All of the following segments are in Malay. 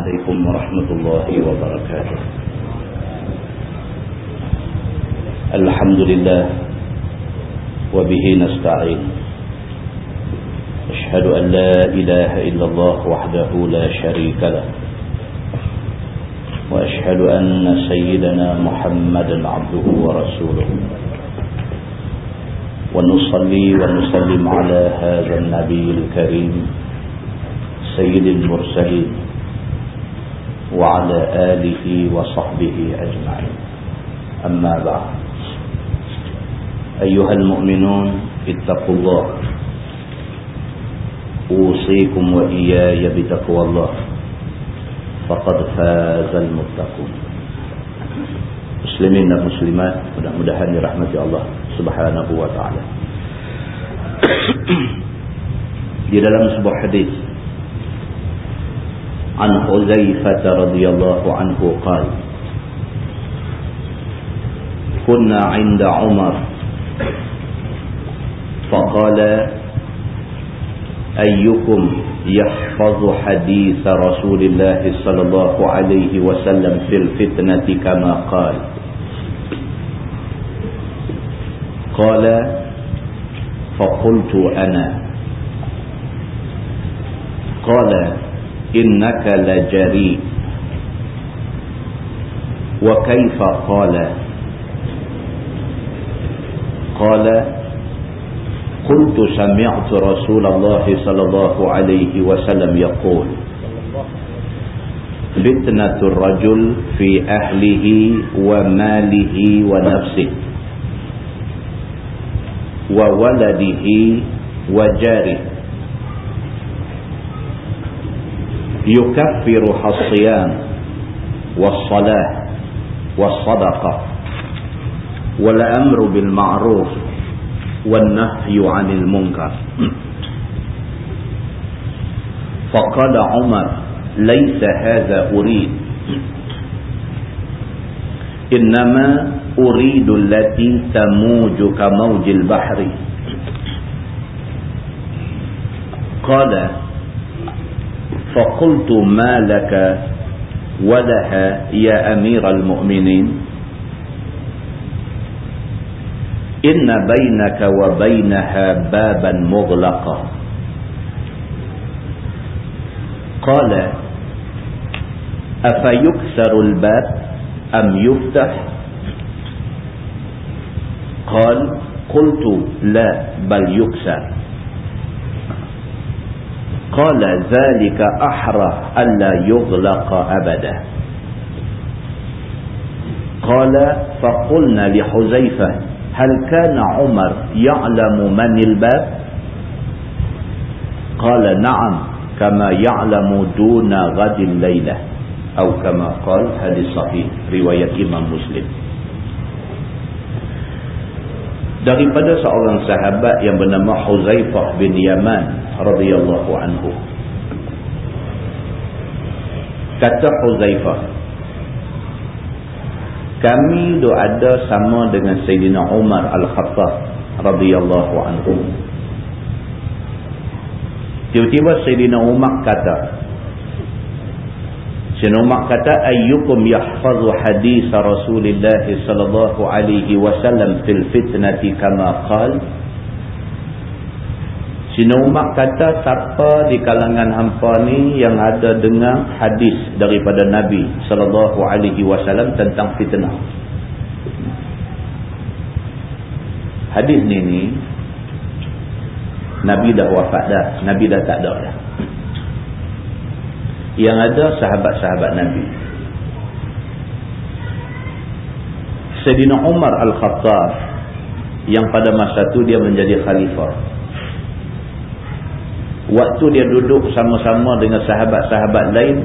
عليكم ورحمة الله وبركاته. الحمد لله وبه نستعين. أشهد أن لا إله إلا الله وحده لا شريك له. وأشهد أن سيدنا محمدا عبده ورسوله. ونصلي ونسلم على هذا النبي الكريم سيد المرسلين. وعلى آله وصحبه أجمعين. أما بعد. أيها المؤمنون اتقوا الله. أوصيكم وإياي بتقوى الله. فقد فاز المتقون. مسلمين المسلمات مدهني رحمة الله سبحانه وتعالى في dalam sebuah hadis عن حذيفة رضي الله عنه قال كنا عند عمر. فقال أيكم يحفظ حديث رسول الله صلى الله عليه وسلم في الفتنة كما قال؟ قال فقلت أنا. قال إنك لجريء. وكيف قال؟ قال قلت سمعت رسول الله صلى الله عليه وسلم يقول فتنة الرجل في أهله وماله ونفسه وولده وجاره. يكفرها الصيام والصلاة والصدقة والأمر بالمعروف والنهي عن المنكر. فقال عمر ليس هذا أريد. إنما أريد التي تموج كموج البحر. قال فقلت ما لك ولها يا أمير المؤمنين؟ إن بينك وبينها بابا مغلقا. قال أفيكسر الباب أم يفتح؟ قال قلت لا بل يكسر. قال ذلك أحرى ألا يغلق أبدا. قال فقلنا لحزيفة هل كان عمر يعلم من الباب؟ قال نعم كما يعلم دون غد الليلة أو كما قال هذه صحيح رواية إمام مسلم. daripada seorang sahabat yang bernama Huzaifah bin Yaman radhiyallahu anhu. Kata Huzaifah kami do ada sama dengan Sayyidina Umar Al-Khattab radhiyallahu anhu. Tiba-tiba Sayyidina Umar kata Sayyidina Umar kata ayyukum yahfazu hadis Rasulullah sallallahu alaihi wasallam fil fitnati kama qala Sayyidina Umar kata siapa di kalangan hampa ni yang ada dengar hadis daripada Nabi sallallahu alaihi wasallam tentang fitnah Hadis ni ni Nabi dah wafat dah Nabi dah tak ada dah yang ada sahabat-sahabat Nabi. Sayyidina Umar Al-Khattab yang pada masa itu dia menjadi khalifah. Waktu dia duduk sama-sama dengan sahabat-sahabat lain,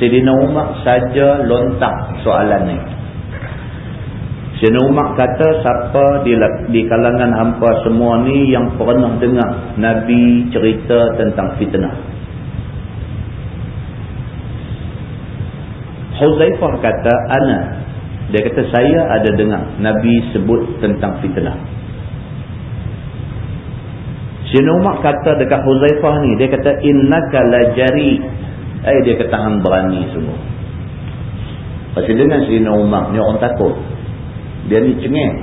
Sayyidina Umar saja lontak soalan ni. Sayyidina Umar kata siapa di, di kalangan hampa semua ni yang pernah dengar Nabi cerita tentang fitnah. Huzaifah kata ana dia kata saya ada dengar nabi sebut tentang fitnah Sayyidina Umar kata dekat Huzaifah ni dia kata innaka lajari Eh dia kata hang berani semua. Pasal dengan Sayyidina Umar ni orang takut. Dia ni cengeng.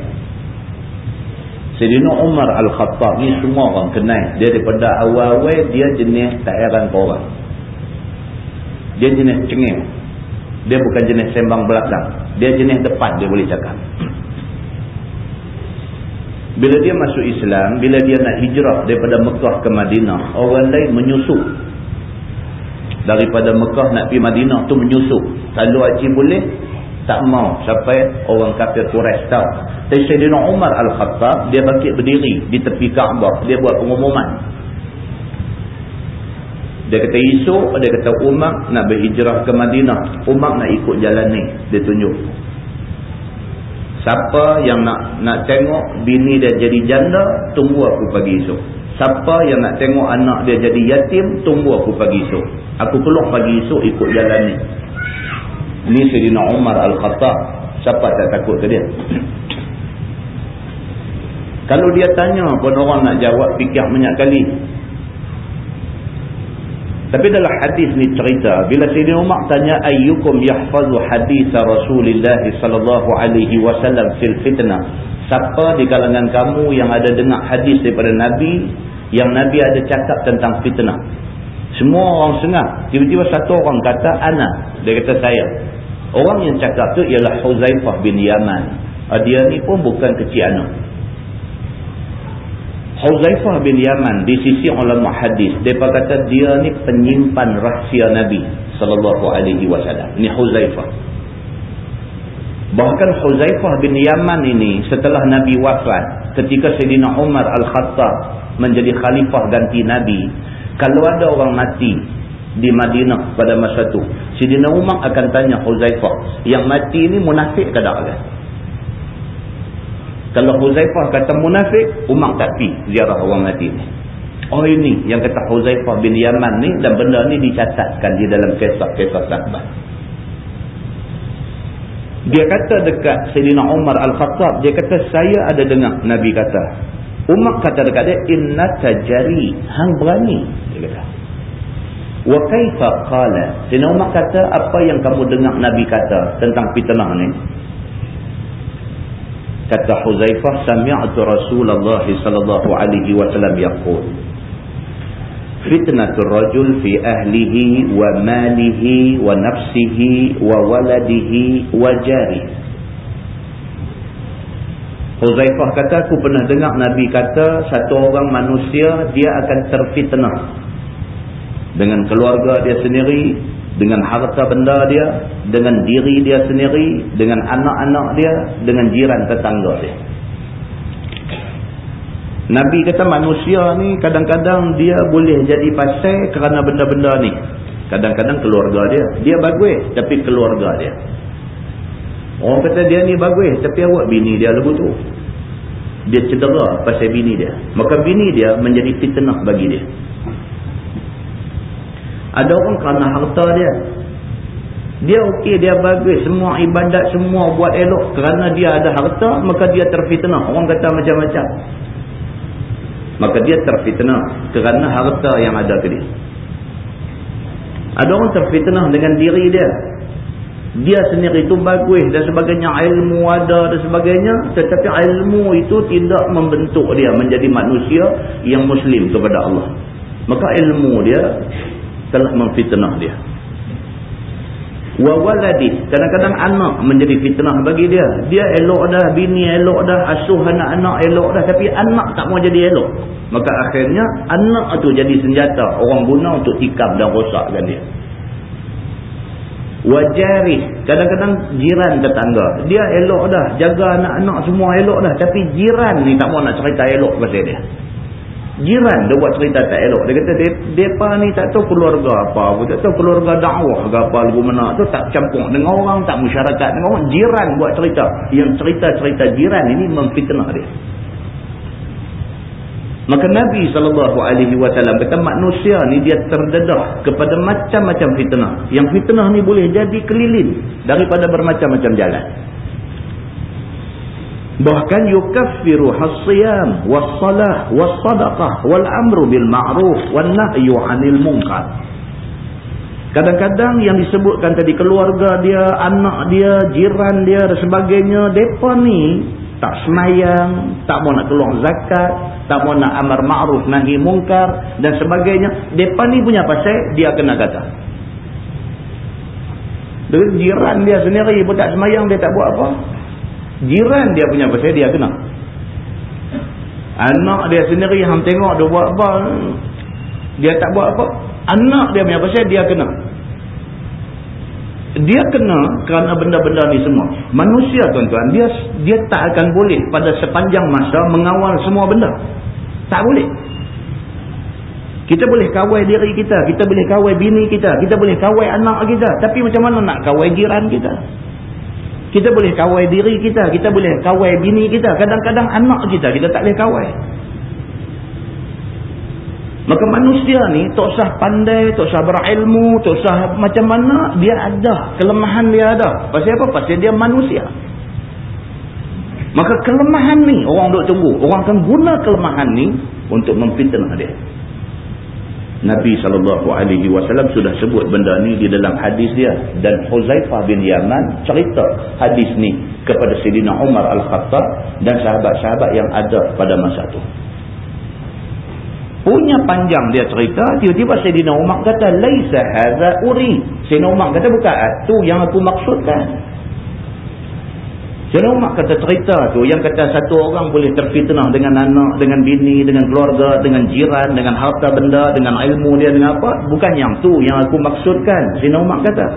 Sayyidina Umar Al-Khattab ni semua orang kenal. Dia daripada awal-awal dia jenis tak heran ke orang. Dia jenis cengeng. Dia bukan jenis sembang belakang. Dia jenis depan dia boleh cakap. Bila dia masuk Islam, bila dia nak hijrah daripada Mekah ke Madinah, orang lain menyusup. Daripada Mekah nak pergi Madinah tu menyusup. Kalau haji boleh? Tak mau. Sampai orang kafir Quraisy tahu. Tapi Sayyidina Umar Al-Khattab dia bangkit berdiri di tepi Kaabah. Dia buat pengumuman. Dia kata esok dia kata Umar nak berhijrah ke Madinah. Umar nak ikut jalan ni dia tunjuk siapa yang nak nak tengok bini dia jadi janda tunggu aku pagi esok siapa yang nak tengok anak dia jadi yatim tunggu aku pagi esok Aku keluar pagi esok ikut jalan ni. Ni Sayyidina Umar Al-Khattab. Siapa tak takut ke dia? Kalau dia tanya pun orang nak jawab fikir banyak kali. Tapi dalam hadis ni cerita. Bila Sayyidina Umar tanya ayyukum yahfazu hadis Rasulullah sallallahu alaihi wasallam fil fitnah. Siapa di kalangan kamu yang ada dengar hadis daripada Nabi. Yang Nabi ada cakap tentang fitnah. Semua orang sengah. Tiba-tiba satu orang kata, Ana. Dia kata saya. Orang yang cakap tu ialah Huzaifah bin Yaman. Ah, dia ni pun bukan kecil anak. Huzaifah bin Yaman di sisi ulama hadis. Dia kata dia ni penyimpan rahsia Nabi sallallahu alaihi wasallam. Ini Huzaifah. Bahkan Huzaifah bin Yaman ini setelah Nabi wafat, ketika Sayyidina Umar Al-Khattab menjadi khalifah ganti Nabi, kalau ada orang mati di Madinah pada masa itu, Sidina Umar akan tanya Huzaifah, yang mati ini munafik ke tak? Kalau Huzaifah kata munafik, Umar tak pergi ziarah orang mati ini. Oh ini yang kata Huzaifah bin Yaman ni dan benda ni dicatatkan di dalam kisah-kisah sahabat. Dia kata dekat Sayyidina Umar Al-Khattab, dia kata saya ada dengar Nabi kata, Umar kata dekat dia, innaka jari, hang berani. Dia kata. Wa kaifa qala? Sina Umar kata, apa yang kamu dengar Nabi kata tentang fitnah ni? Kata Huzaifah, sami'atu Rasulullah sallallahu alaihi wasallam yaqul. Fitnatul rajul fi ahlihi wa malihi wa nafsihi wa waladihi wa jarihi. Huzaifah kata aku pernah dengar Nabi kata satu orang manusia dia akan terfitnah dengan keluarga dia sendiri, dengan harta benda dia, dengan diri dia sendiri, dengan anak-anak dia, dengan jiran tetangga dia. Nabi kata manusia ni kadang-kadang dia boleh jadi pasal kerana benda-benda ni. Kadang-kadang keluarga dia. Dia bagus tapi keluarga dia. Orang kata dia ni bagus tapi awak bini dia lebu tu. Dia cedera pasal bini dia. Maka bini dia menjadi fitnah bagi dia. Ada orang kerana harta dia. Dia okey, dia bagus. Semua ibadat, semua buat elok. Kerana dia ada harta, maka dia terfitnah. Orang kata macam-macam. Maka dia terfitnah kerana harta yang ada ke dia. Ada orang terfitnah dengan diri dia dia sendiri itu bagus dan sebagainya ilmu ada dan sebagainya tetapi ilmu itu tidak membentuk dia menjadi manusia yang muslim kepada Allah maka ilmu dia telah memfitnah dia. Wa waladi kadang-kadang anak menjadi fitnah bagi dia. Dia elok dah bini elok dah asuh anak-anak elok dah tapi anak tak mau jadi elok. Maka akhirnya anak itu jadi senjata orang guna untuk tikam dan rosakkan dia. Wajari kadang-kadang jiran tetangga. Dia elok dah jaga anak-anak semua elok dah tapi jiran ni tak mau nak cerita elok pasal dia jiran dia buat cerita tak elok dia kata mereka ni tak tahu keluarga apa tak tahu keluarga dakwah ke apa lagu mana tu tak campur dengan orang tak masyarakat dengan orang jiran buat cerita yang cerita-cerita jiran ini memfitnah dia Maka Nabi SAW kata manusia ni dia terdedah kepada macam-macam fitnah. Yang fitnah ni boleh jadi kelilin daripada bermacam-macam jalan. Bahkan yukaffiru hasiyam wassalah wassadaqah wal amru bil ma'ruf wan nahyu 'anil munkar. Kadang-kadang yang disebutkan tadi keluarga dia, anak dia, jiran dia dan sebagainya. Mereka ni tak semayang, tak mau nak keluar zakat, tak mau nak amar ma'ruf nahi mungkar dan sebagainya. Mereka ni punya pasal dia kena kata. Dengan jiran dia sendiri pun tak semayang dia tak buat apa. Jiran dia punya pasal dia kena. Anak dia sendiri yang tengok dia buat apa. Dia tak buat apa. Anak dia punya pasal dia kena dia kena kerana benda-benda ni semua manusia tuan-tuan dia dia tak akan boleh pada sepanjang masa mengawal semua benda tak boleh kita boleh kawai diri kita kita boleh kawai bini kita kita boleh kawai anak kita tapi macam mana nak kawai jiran kita kita boleh kawai diri kita kita boleh kawai bini kita kadang-kadang anak kita kita tak boleh kawai Maka manusia ni tak usah pandai, tak usah berilmu, tak usah macam mana, dia ada. Kelemahan dia ada. Pasal apa? Pasal dia manusia. Maka kelemahan ni orang duk tunggu. Orang akan guna kelemahan ni untuk memfitnah dia. Nabi SAW sudah sebut benda ni di dalam hadis dia. Dan Huzaifah bin Yaman cerita hadis ni kepada Sayyidina Umar Al-Khattab dan sahabat-sahabat yang ada pada masa tu. Punya panjang dia cerita, tiba-tiba Sayyidina Umar kata, Laisa haza uri. Sayyidina Umar kata, bukan itu yang aku maksudkan. Sayyidina Umar kata cerita tu, yang kata satu orang boleh terfitnah dengan anak, dengan bini, dengan keluarga, dengan jiran, dengan harta benda, dengan ilmu dia, dengan apa. Bukan yang tu yang aku maksudkan. Sayyidina Umar kata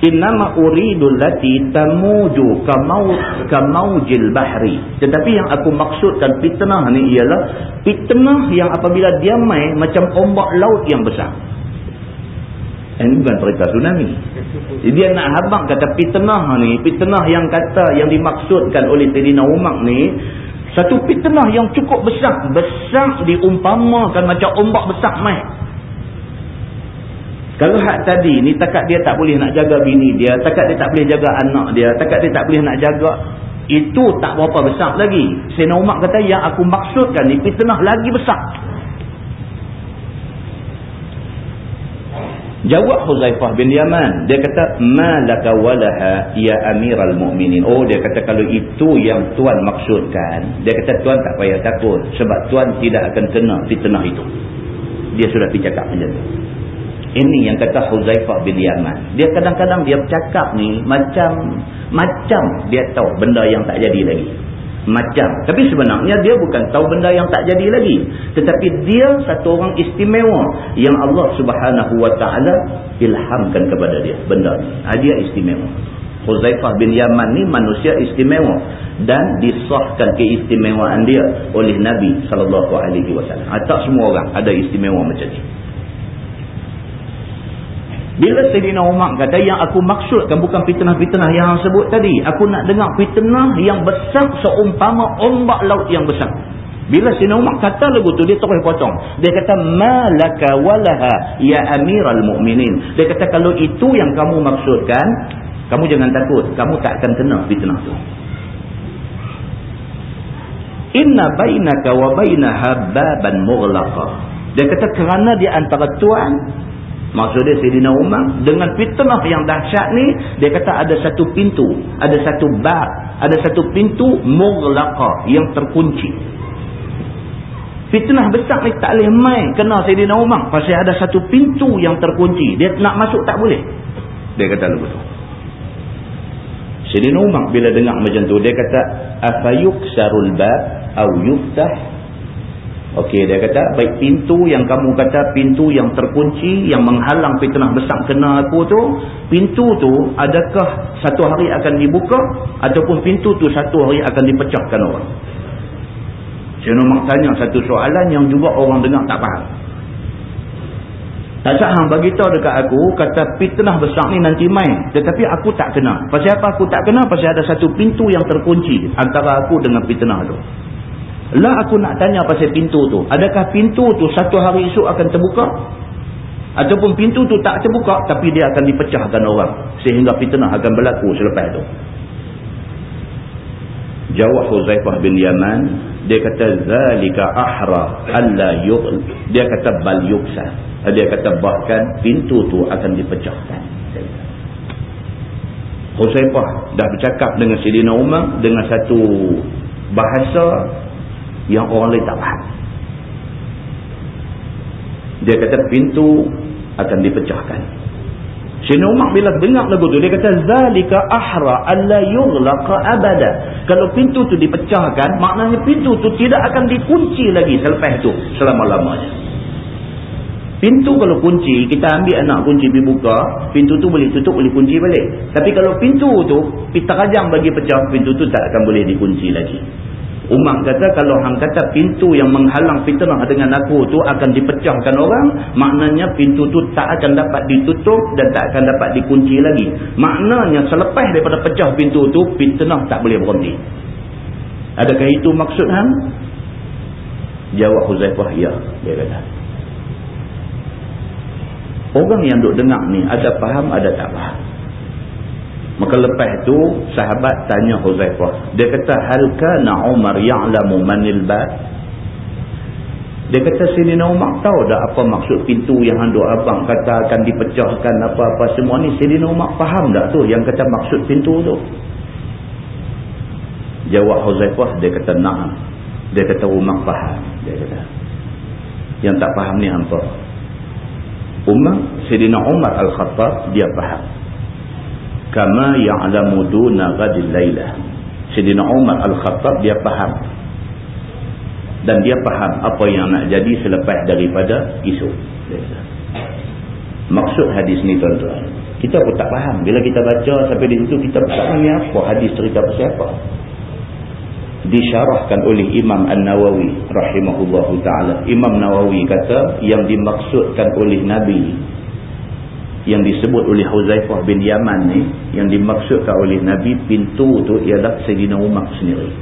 innama uridu allati tamuju kamaujil bahri tetapi yang aku maksudkan fitnah ni ialah fitnah yang apabila dia mai macam ombak laut yang besar ini bukan cerita tsunami dia nak habang kata fitnah ni fitnah yang kata yang dimaksudkan oleh Sayyidina Umar ni satu fitnah yang cukup besar besar diumpamakan macam ombak besar mai kalau hak tadi ni takat dia tak boleh nak jaga bini dia, takat dia tak boleh jaga anak dia, takat dia tak boleh nak jaga, itu tak berapa besar lagi. Sayyidina Umar kata yang aku maksudkan ni fitnah lagi besar. Jawab Huzaifah bin Yaman, dia kata malaka walaha ya amiral mu'minin. Oh dia kata kalau itu yang tuan maksudkan, dia kata tuan tak payah takut sebab tuan tidak akan kena fitnah itu. Dia sudah pergi cakap macam tu. Ini yang kata Huzaifah bin Yaman. Dia kadang-kadang dia bercakap ni macam macam dia tahu benda yang tak jadi lagi. Macam. Tapi sebenarnya dia bukan tahu benda yang tak jadi lagi. Tetapi dia satu orang istimewa yang Allah subhanahu wa ta'ala ilhamkan kepada dia. Benda ni. Ha, dia istimewa. Huzaifah bin Yaman ni manusia istimewa. Dan disahkan keistimewaan dia oleh Nabi SAW. Ha, tak semua orang ada istimewa macam ni. Bila Sayyidina Umar kata yang aku maksudkan bukan fitnah-fitnah yang sebut tadi. Aku nak dengar fitnah yang besar seumpama ombak laut yang besar. Bila Sayyidina Umar kata lagu tu dia terus potong. Dia kata malaka walaha ya amiral mu'minin. Dia kata kalau itu yang kamu maksudkan. Kamu jangan takut. Kamu tak akan kena fitnah tu. Inna bainaka wa bainaha baban mughlaqa. Dia kata kerana di antara tuan Maksudnya Sayyidina Umar dengan fitnah yang dahsyat ni dia kata ada satu pintu, ada satu bab, ada satu pintu mughlaqa yang terkunci. Fitnah besar ni tak boleh main kena Sayyidina Umar pasal ada satu pintu yang terkunci. Dia nak masuk tak boleh. Dia kata begitu. Sayyidina Umar bila dengar macam tu dia kata afayuksarul bab au yuftah Okey, dia kata, baik pintu yang kamu kata pintu yang terkunci, yang menghalang fitnah besar kena aku tu, pintu tu adakah satu hari akan dibuka ataupun pintu tu satu hari akan dipecahkan orang? Saya nak tanya satu soalan yang juga orang dengar tak faham. Tak sahang beritahu dekat aku, kata fitnah besar ni nanti main. Tetapi aku tak kena. Pasal apa aku tak kena? Pasal ada satu pintu yang terkunci antara aku dengan fitnah tu. Lah aku nak tanya pasal pintu tu. Adakah pintu tu satu hari esok akan terbuka? Ataupun pintu tu tak terbuka tapi dia akan dipecahkan orang. Sehingga fitnah akan berlaku selepas tu. Jawab Huzaifah bin Yaman. dia kata zalika ahra alla yughal dia kata bal yuksa dia kata bahkan pintu tu akan dipecahkan Husaifah dah bercakap dengan Sidina Umar dengan satu bahasa yang orang lain tak faham dia kata pintu akan dipecahkan Sayyidina Umar bila dengar lagu tu dia kata zalika ahra alla yughlaqa abada. Kalau pintu tu dipecahkan maknanya pintu tu tidak akan dikunci lagi selepas tu selama-lamanya. Pintu kalau kunci kita ambil anak kunci pergi buka, pintu tu boleh tutup boleh kunci balik. Tapi kalau pintu tu kita rajang bagi pecah pintu tu tak akan boleh dikunci lagi. Umar kata kalau hang kata pintu yang menghalang fitnah dengan aku tu akan dipecahkan orang, maknanya pintu tu tak akan dapat ditutup dan tak akan dapat dikunci lagi. Maknanya selepas daripada pecah pintu tu, fitnah tak boleh berhenti. Adakah itu maksud hang? Jawab Huzaifah, ya. Dia kata. Orang yang duk dengar ni, ada faham, ada tak faham. Maka lepas tu sahabat tanya Huzaifah. Dia kata hal kana Umar ya'lamu manil ba? Dia kata sini Umar tahu dah apa maksud pintu yang handuk abang kata akan dipecahkan apa-apa semua ni. Sini Umar faham tak tu yang kata maksud pintu tu? Jawab Huzaifah dia kata na'am. Dia kata Umar faham. Dia kata. Yang tak faham ni apa? Umar, Sayyidina Umar Al-Khattab dia faham kama ya'lamu duna ghadil lailah Sayyidina Umar Al-Khattab dia faham. Dan dia faham apa yang nak jadi selepas daripada esok. Maksud hadis ni tuan-tuan kita pun tak faham. Bila kita baca sampai di situ kita tak faham apa hadis cerita pasal apa. Disyarahkan oleh Imam An-Nawawi rahimahullahu taala. Imam Nawawi kata yang dimaksudkan oleh Nabi yang disebut oleh Huzaifah bin Yaman ni yang dimaksudkan oleh Nabi pintu tu ialah Sayyidina Umar sendiri.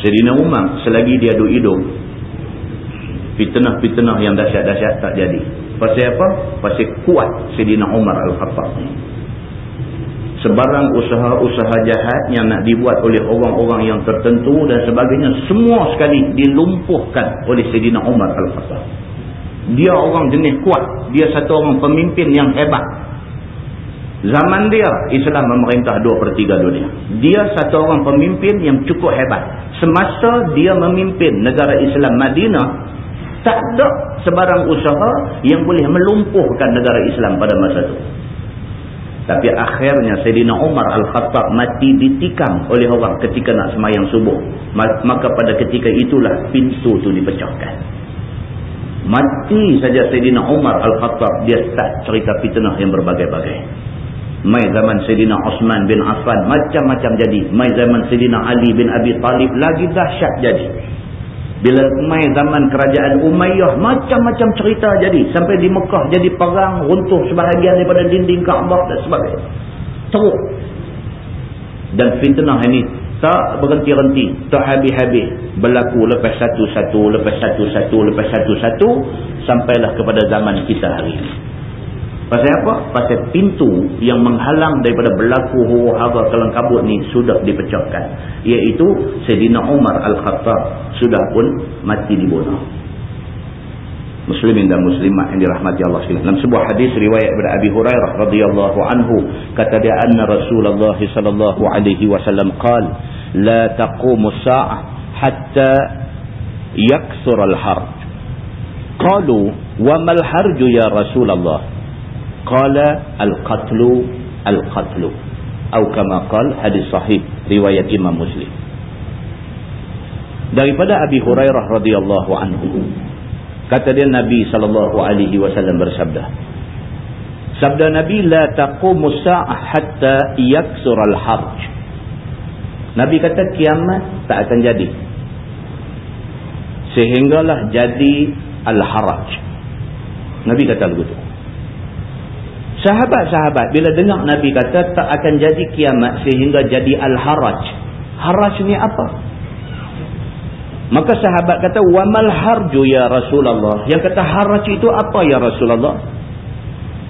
Sayyidina Umar selagi dia duduk hidup fitnah-fitnah yang dahsyat-dahsyat tak jadi. Pasal apa? pasal kuat Sayyidina Umar Al-Khattab ni. Sebarang usaha-usaha jahat yang nak dibuat oleh orang-orang yang tertentu dan sebagainya semua sekali dilumpuhkan oleh Sayyidina Umar Al-Khattab dia orang jenis kuat. Dia satu orang pemimpin yang hebat. Zaman dia, Islam memerintah dua per tiga dunia. Dia satu orang pemimpin yang cukup hebat. Semasa dia memimpin negara Islam Madinah, tak ada sebarang usaha yang boleh melumpuhkan negara Islam pada masa itu. Tapi akhirnya Sayyidina Umar Al-Khattab mati ditikam oleh orang ketika nak semayang subuh. Maka pada ketika itulah pintu itu dipecahkan. Mati saja Sayyidina Umar Al-Khattab dia start cerita fitnah yang berbagai-bagai. Mai zaman Sayyidina Osman bin Affan macam-macam jadi. Mai zaman Sayyidina Ali bin Abi Talib lagi dahsyat jadi. Bila mai zaman kerajaan Umayyah macam-macam cerita jadi. Sampai di Mekah jadi perang runtuh sebahagian daripada dinding Kaabah dan sebagainya. Teruk. Dan fitnah ini tak berhenti-henti. Tak habis-habis. Berlaku lepas satu-satu lepas satu-satu lepas satu-satu sampailah kepada zaman kita hari ini. Pasal apa? pasal pintu yang menghalang daripada berlaku huru-hara kelang kabut ni sudah dipecahkan. Iaitu Sayyidina Umar Al-Khattab sudah pun mati dibunuh. Muslimin dan muslimat yang dirahmati Allah sekalian. Dalam sebuah hadis riwayat daripada Abi Hurairah radhiyallahu anhu kata dia anna Rasulullah sallallahu alaihi wasallam qala la taqumu as-sa'ah hatta yaksur al-harj. Qalu wa mal harj ya Rasulullah? Qala al-qatlu al-qatlu. Atau kama qala hadis sahih riwayat Imam Muslim. Daripada Abi Hurairah radhiyallahu anhu Kata dia Nabi sallallahu alaihi wasallam bersabda. Sabda Nabi la taqumu sa'ah hatta yaksur al-harj. Nabi kata kiamat tak akan jadi. Sehinggalah jadi al-haraj. Nabi kata begitu. Sahabat-sahabat bila dengar Nabi kata tak akan jadi kiamat sehingga jadi al-haraj. Haraj ni apa? Maka sahabat kata wamal harju ya Rasulullah. Yang kata haraj itu apa ya Rasulullah?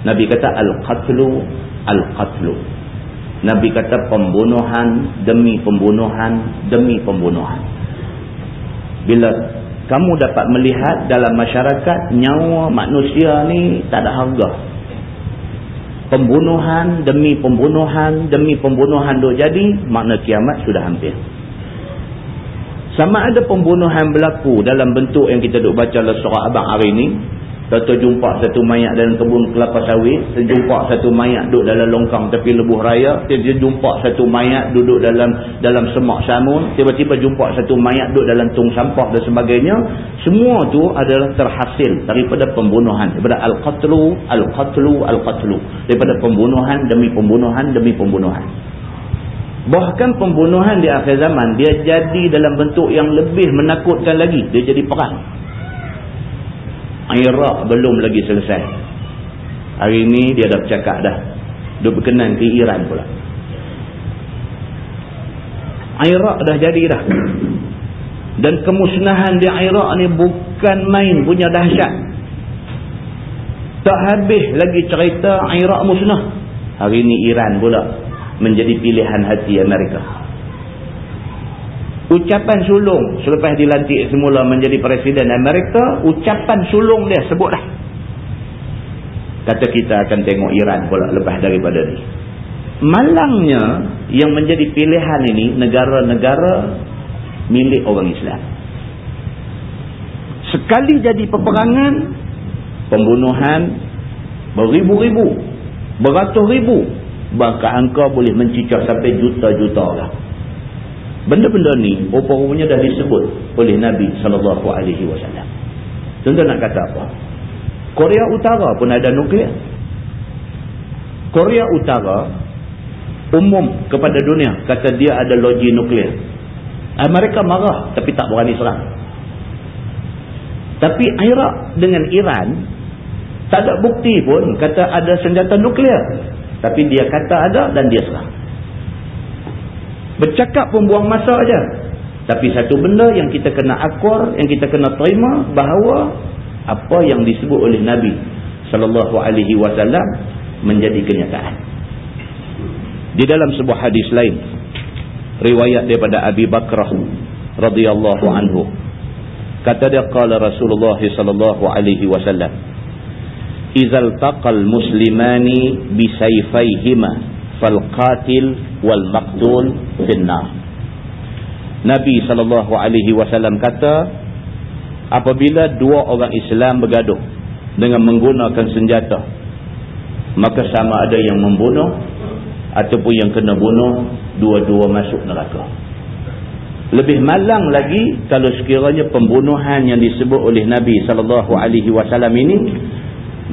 Nabi kata al-qatlu al-qatlu. Nabi kata pembunuhan demi pembunuhan demi pembunuhan. Bila kamu dapat melihat dalam masyarakat nyawa manusia ni tak ada harga. Pembunuhan demi pembunuhan demi pembunuhan duk jadi makna kiamat sudah hampir. Sama ada pembunuhan berlaku dalam bentuk yang kita duk baca dalam surah abang hari ini Contoh jumpa satu mayat dalam kebun kelapa sawit, terjumpa satu mayat duduk dalam longkang tepi lebuh raya, tiba-tiba jumpa satu mayat duduk dalam dalam semak samun, tiba-tiba jumpa satu mayat duduk dalam tung sampah dan sebagainya. Semua tu adalah terhasil daripada pembunuhan, daripada al-qatlu, al-qatlu, al-qatlu. Daripada pembunuhan demi pembunuhan demi pembunuhan. Bahkan pembunuhan di akhir zaman, dia jadi dalam bentuk yang lebih menakutkan lagi. Dia jadi perang. Iraq belum lagi selesai. Hari ini dia dah bercakap dah. Dia berkenan ke Iran pula. Iraq dah jadi dah. Dan kemusnahan di Iraq ni bukan main punya dahsyat. Tak habis lagi cerita Iraq musnah. Hari ini Iran pula menjadi pilihan hati Amerika ucapan sulung selepas dilantik semula menjadi presiden Amerika ucapan sulung dia sebutlah. Kata kita akan tengok Iran pula lepas daripada ni. Malangnya yang menjadi pilihan ini negara-negara milik orang Islam. Sekali jadi peperangan pembunuhan beribu-ribu beratus ribu bahkan angka boleh mencicah sampai juta-juta orang Benda-benda ni rupa-rupanya dah disebut oleh Nabi sallallahu alaihi wasallam. Contoh nak kata apa? Korea Utara pun ada nuklear. Korea Utara umum kepada dunia kata dia ada loji nuklear. Mereka marah tapi tak berani serang. Tapi Iraq dengan Iran tak ada bukti pun kata ada senjata nuklear. Tapi dia kata ada dan dia serang. Bercakap pun buang masa aja. Tapi satu benda yang kita kena akur, yang kita kena terima bahawa apa yang disebut oleh Nabi sallallahu alaihi wasallam menjadi kenyataan. Di dalam sebuah hadis lain riwayat daripada Abi Bakrah radhiyallahu anhu kata dia qala Rasulullah sallallahu alaihi wasallam izal taqal muslimani bi fal qatil wal maqtul finnar Nabi wasallam kata apabila dua orang Islam bergaduh dengan menggunakan senjata maka sama ada yang membunuh ataupun yang kena bunuh dua-dua masuk neraka. Lebih malang lagi kalau sekiranya pembunuhan yang disebut oleh Nabi wasallam ini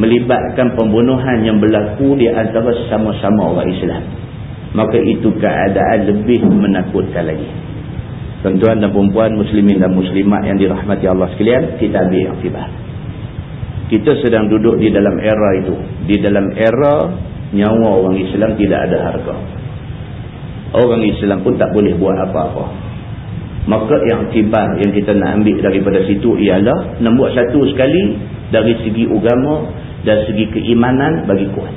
melibatkan pembunuhan yang berlaku di antara sama-sama orang Islam. Maka itu keadaan lebih menakutkan lagi. Tuan-tuan dan perempuan muslimin dan muslimat yang dirahmati Allah sekalian kita ambil aktibar kita sedang duduk di dalam era itu. Di dalam era nyawa orang Islam tidak ada harga. Orang Islam pun tak boleh buat apa-apa. Maka yang tibar yang kita nak ambil daripada situ ialah nombor satu sekali dari segi agama dan segi keimanan bagi kuat.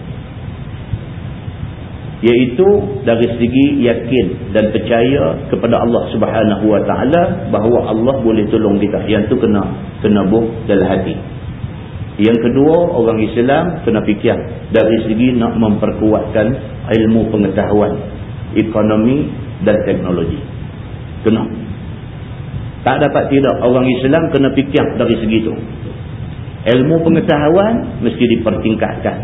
Iaitu dari segi yakin dan percaya kepada Allah Subhanahu Wa Taala bahawa Allah boleh tolong kita. Yang tu kena kena buh dalam hati. Yang kedua orang Islam kena fikir dari segi nak memperkuatkan ilmu pengetahuan ekonomi dan teknologi. Kena. Tak dapat tidak orang Islam kena fikir dari segi itu ilmu pengetahuan mesti dipertingkatkan.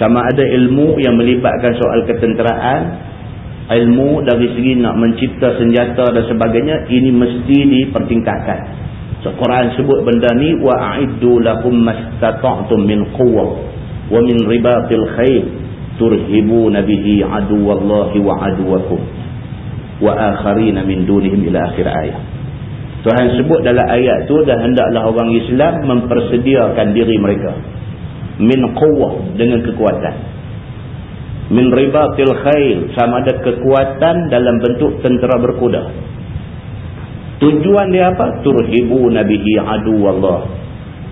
Sama ada ilmu yang melibatkan soal ketenteraan ilmu dari segi nak mencipta senjata dan sebagainya ini mesti dipertingkatkan. So Quran sebut benda ni wa'iddu lahum mastata'tum min quwwah wa min ribatil khayl turhibuna bihi aduwallahi wa aduwakum wa akharina min dunihim ila akhir ayat Tuhan sebut dalam ayat tu dan hendaklah orang Islam mempersediakan diri mereka min quwwah dengan kekuatan min ribatil khail sama ada kekuatan dalam bentuk tentera berkuda tujuan dia apa turhibu nabihi adu Allah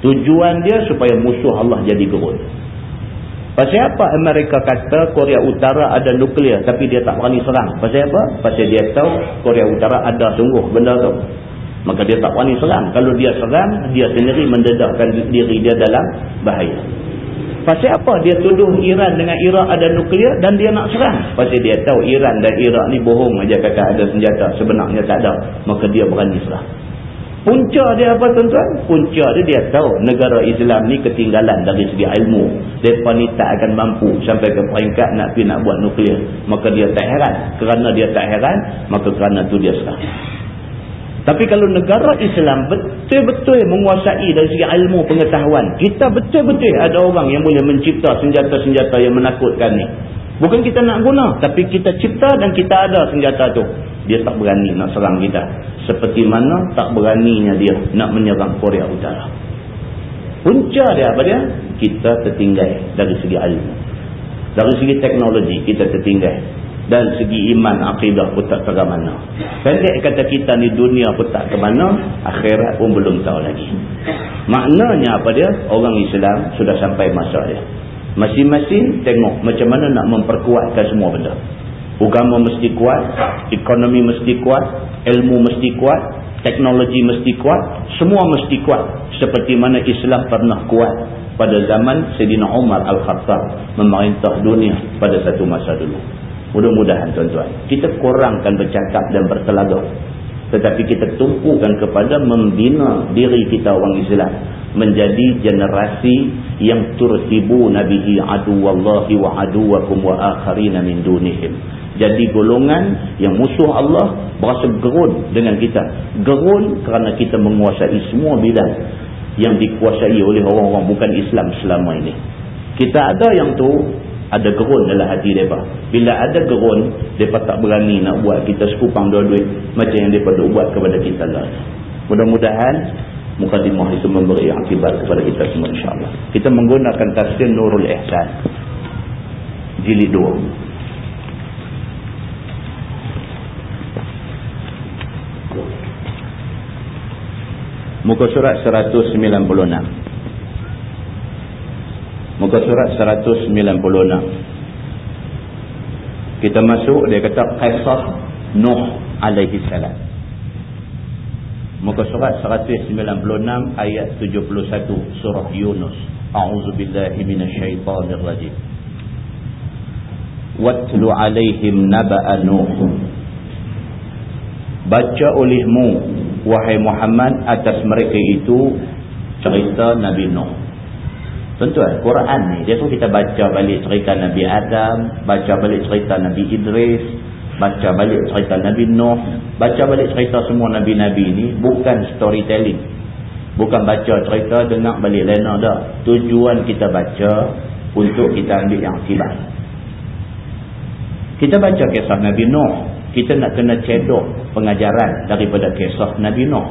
tujuan dia supaya musuh Allah jadi gerut Pasal apa Amerika kata Korea Utara ada nuklear tapi dia tak berani serang? Pasal apa? Pasal dia tahu Korea Utara ada sungguh benda tu. Maka dia tak berani serang. Kalau dia serang, dia sendiri mendedahkan diri dia dalam bahaya. Pasal apa dia tuduh Iran dengan Iraq ada nuklear dan dia nak serang? Pasal dia tahu Iran dan Iraq ni bohong aja kata ada senjata. Sebenarnya tak ada. Maka dia berani serang. Punca dia apa tuan-tuan? Punca dia dia tahu negara Islam ni ketinggalan dari segi ilmu. Mereka ni tak akan mampu sampai ke peringkat nak pergi nak buat nuklear. Maka dia tak heran. Kerana dia tak heran, maka kerana tu dia serang. Tapi kalau negara Islam betul-betul menguasai dari segi ilmu pengetahuan. Kita betul-betul ada orang yang boleh mencipta senjata-senjata yang menakutkan ni. Bukan kita nak guna. Tapi kita cipta dan kita ada senjata tu. Dia tak berani nak serang kita seperti mana tak beraninya dia nak menyerang Korea Utara. Punca dia apa dia? Kita tertinggal dari segi ilmu. Dari segi teknologi kita tertinggal. Dan segi iman akidah pun tak ke mana. Pendek kata kita ni dunia pun tak ke mana. Akhirat pun belum tahu lagi. Maknanya apa dia? Orang Islam sudah sampai masa dia. Masing-masing tengok macam mana nak memperkuatkan semua benda. Agama mesti kuat, ekonomi mesti kuat, ilmu mesti kuat, teknologi mesti kuat, semua mesti kuat. Seperti mana Islam pernah kuat pada zaman Sayyidina Umar Al-Khattab memerintah dunia pada satu masa dulu. Mudah-mudahan tuan-tuan, kita kurangkan bercakap dan bertelaga. Tetapi kita tumpukan kepada membina diri kita orang Islam menjadi generasi yang turhibu nabihi aduwallahi wa aduwakum wa akharina min dunihim jadi golongan yang musuh Allah berasa gerun dengan kita. Gerun kerana kita menguasai semua bidang yang dikuasai oleh orang-orang bukan Islam selama ini. Kita ada yang tu, ada gerun dalam hati mereka. Bila ada gerun, mereka tak berani nak buat kita sekupang dua duit macam yang mereka buat kepada kita lah. Mudah-mudahan mukadimah itu memberi akibat kepada kita semua insyaAllah. Kita menggunakan tafsir Nurul Ihsan. Jilid 2. Muka surat 196. Muka surat 196. Kita masuk dia kata Qisah Nuh alaihi salam. Muka surat 196 ayat 71 surah Yunus. A'udzu billahi minasyaitonir rajim. Watlu alaihim naba'a Nuh. Baca olehmu wahai Muhammad atas mereka itu cerita Nabi Nuh. Tentu-tentu Quran ni dia pun kita baca balik cerita Nabi Adam, baca balik cerita Nabi Idris, baca balik cerita Nabi Nuh, baca balik cerita semua nabi-nabi ni bukan storytelling. Bukan baca cerita dengar balik lena dah. Tujuan kita baca untuk kita ambil yang akibat. Kita baca kisah Nabi Nuh kita nak kena cedok pengajaran daripada kisah Nabi Nuh.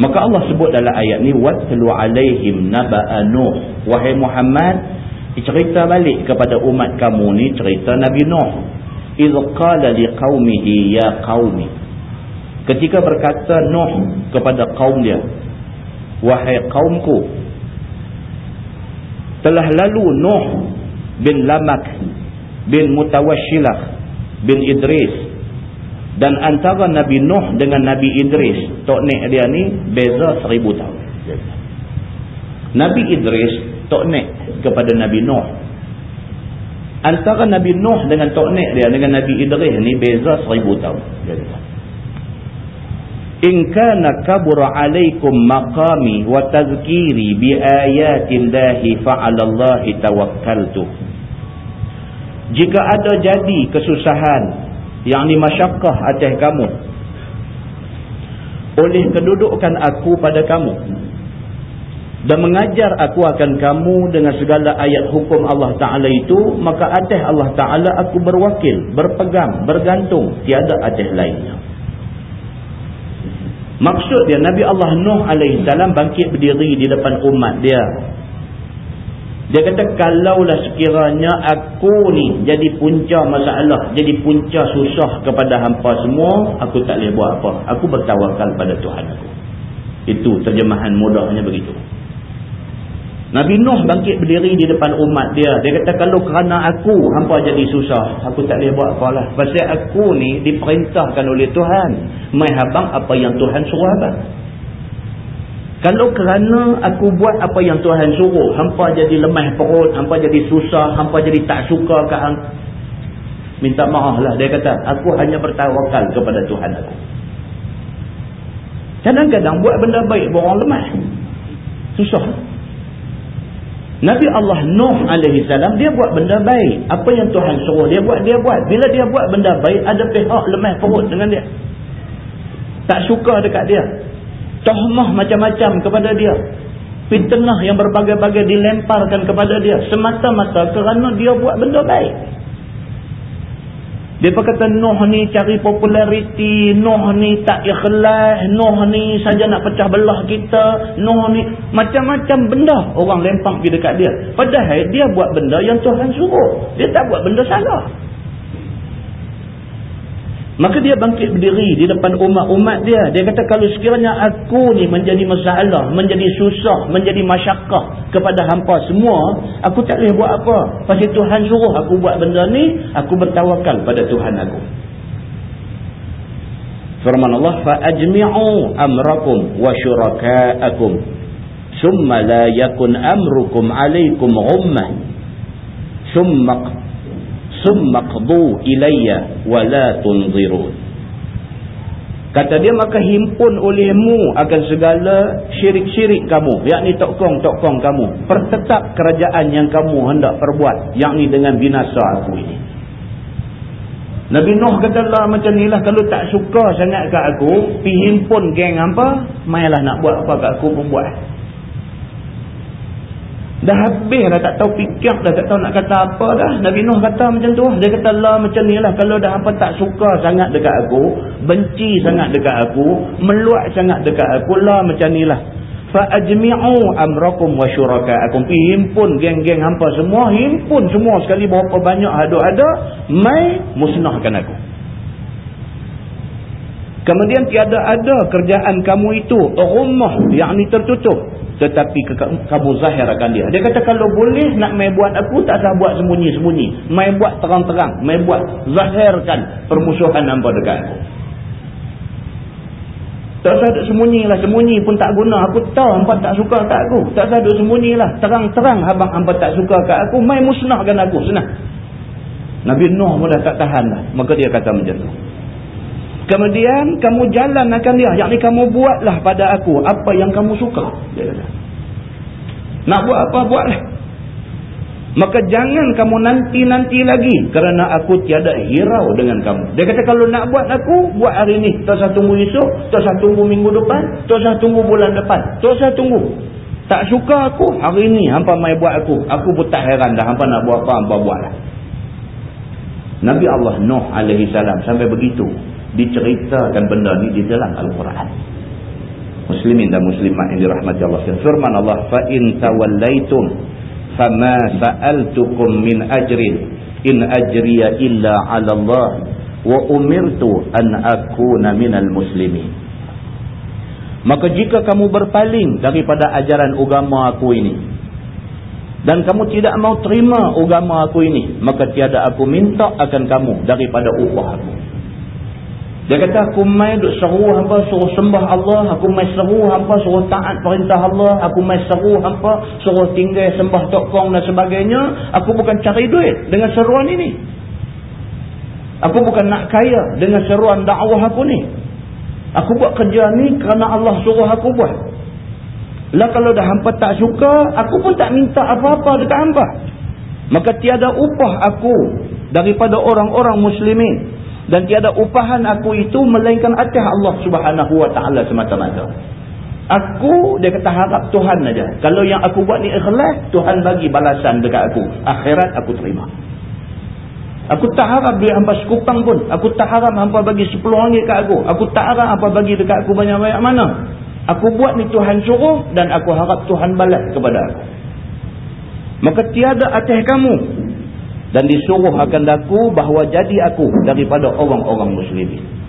Maka Allah sebut dalam ayat ni watlu alaihim naba'a Nuh. Wahai Muhammad, cerita balik kepada umat kamu ni cerita Nabi Nuh. Idh qala liqaumihi ya qaumi. Ketika berkata Nuh kepada kaum dia, wahai kaumku, telah lalu Nuh bin Lamak bin Mutawashilah bin Idris dan antara Nabi Nuh dengan Nabi Idris tok nek dia ni beza seribu tahun. Nabi Idris tok nek kepada Nabi Nuh. Antara Nabi Nuh dengan tok nek dia dengan Nabi Idris ni beza seribu tahun. In kana kabura alaikum maqami wa tazkiri bi ayatin lahi fa'alallahi tawakkaltu. Jika ada jadi kesusahan yang ni masyakkah atas kamu. Oleh kedudukan aku pada kamu. Dan mengajar aku akan kamu dengan segala ayat hukum Allah Ta'ala itu maka atas Allah Ta'ala aku berwakil berpegang, bergantung tiada atas lainnya. Maksud dia Nabi Allah Nuh AS bangkit berdiri di depan umat dia dia kata kalaulah sekiranya aku ni jadi punca masalah, jadi punca susah kepada hampa semua, aku tak boleh buat apa. Aku bertawakal pada Tuhan aku. Itu terjemahan mudahnya begitu. Nabi Nuh bangkit berdiri di depan umat dia. Dia kata kalau kerana aku hampa jadi susah. Aku tak boleh buat apa lah. Pasal aku ni diperintahkan oleh Tuhan. Mai habang apa yang Tuhan suruh abang. Kalau kerana aku buat apa yang Tuhan suruh. Hampa jadi lemah perut. Hampa jadi susah. Hampa jadi tak suka ke hang. Minta maaf lah. Dia kata aku hanya bertawakal kepada Tuhan aku. Kadang-kadang buat benda baik orang lemah. Susah. Nabi Allah Nuh salam dia buat benda baik. Apa yang Tuhan suruh dia buat, dia buat. Bila dia buat benda baik, ada pihak lemah perut dengan dia. Tak suka dekat dia. Tohmah macam-macam kepada dia. Fitnah yang berbagai-bagai dilemparkan kepada dia. Semata-mata kerana dia buat benda baik. Dia kata Nuh ni cari populariti, Nuh ni tak ikhlas, Nuh ni saja nak pecah belah kita, Nuh ni macam-macam benda orang lempang pergi dekat dia. Padahal dia buat benda yang Tuhan suruh. Dia tak buat benda salah. Maka dia bangkit berdiri di depan umat-umat dia. Dia kata kalau sekiranya aku ni menjadi masalah, menjadi susah, menjadi masyakah kepada hampa semua, aku tak boleh buat apa. Pasal Tuhan suruh aku buat benda ni, aku bertawakal pada Tuhan aku. Firman Allah, فَأَجْمِعُوا أَمْرَكُمْ وَشُرَكَاءَكُمْ ثُمَّ لَا يَكُنْ أَمْرُكُمْ عَلَيْكُمْ غُمَّةً ثُمَّ summaqdu ilayya wa la tunzirun kata dia maka himpun olehmu akan segala syirik-syirik kamu. Yakni tokong-tokong kamu. Pertetap kerajaan yang kamu hendak perbuat. Yakni dengan binasa aku ini. Nabi Nuh kata lah macam ni lah. Kalau tak suka sangat kat aku pergi himpun geng apa mainlah nak buat apa kat aku pun buat Dah habis dah tak tahu fikir dah tak tahu nak kata apa dah. Nabi Nuh kata macam tu. Dia kata Allah macam ni lah. Kalau dah apa tak suka sangat dekat aku. Benci sangat dekat aku. Meluat sangat dekat aku lah macam ni lah. Fa'ajmi'u amrakum wa syuraka'akum. Himpun geng-geng hampa semua. Himpun semua sekali berapa banyak ada-ada. Mai musnahkan aku. Kemudian tiada ada kerjaan kamu itu. Rumah yang ini tertutup tetapi kamu zahirkan dia. Dia kata kalau boleh nak main buat aku tak usah buat sembunyi-sembunyi. Main buat terang-terang, main buat zahirkan permusuhan hamba dekat aku. Tak usah duk sembunyilah, sembunyi pun tak guna. Aku tahu hamba tak suka kat aku. Tak usah duk sembunyilah, terang-terang abang hamba tak suka kat aku, main musnahkan aku, senang. Nabi Nuh pun dah tak tahan lah. Maka dia kata tu. Kemudian kamu jalan akan dia. Yang ni kamu buatlah pada aku apa yang kamu suka. Nak buat apa, buatlah. Maka jangan kamu nanti-nanti lagi. Kerana aku tiada hirau dengan kamu. Dia kata kalau nak buat aku, buat hari ni. Usah tunggu esok. Usah tunggu minggu depan. Usah tunggu bulan depan. Usah tunggu. Tak suka aku, hari ni hampa mai buat aku. Aku pun tak heran dah. Hampa nak buat apa, hampa buatlah. Nabi Allah Nuh alaihi salam sampai begitu diceritakan benda ni di dalam al-Quran. Muslimin dan muslimat yang dirahmati Allah. Firman Allah, "Fa in tawallaitum fama sa'altukum min ajrin in ajriya illa 'ala Allah wa umirtu an akuna minal muslimin." Maka jika kamu berpaling daripada ajaran agama aku ini dan kamu tidak mau terima agama aku ini, maka tiada aku minta akan kamu daripada upah aku dia kata aku mai duk seru hampa suruh sembah Allah, aku mai seru hampa suruh taat perintah Allah, aku mai seru hampa suruh tinggal sembah tokong dan sebagainya, aku bukan cari duit dengan seruan ini. Aku bukan nak kaya dengan seruan dakwah aku ni. Aku buat kerja ni kerana Allah suruh aku buat. Lah kalau dah hampa tak suka, aku pun tak minta apa-apa dekat hampa. Maka tiada upah aku daripada orang-orang muslimin dan tiada upahan aku itu melainkan atas Allah subhanahu wa ta'ala semata-mata. Aku dia kata harap Tuhan aja. kalau yang aku buat ni ikhlas Tuhan bagi balasan dekat aku. Akhirat aku terima. Aku tak harap duit hampa sekupang pun. Aku tak harap hampa bagi 10 ringgit kat aku. Aku tak harap hampa bagi dekat aku banyak-banyak mana. Aku buat ni Tuhan suruh dan aku harap Tuhan balas kepada aku. Maka tiada atas kamu dan disuruh akan daku bahawa jadi aku daripada orang-orang muslimin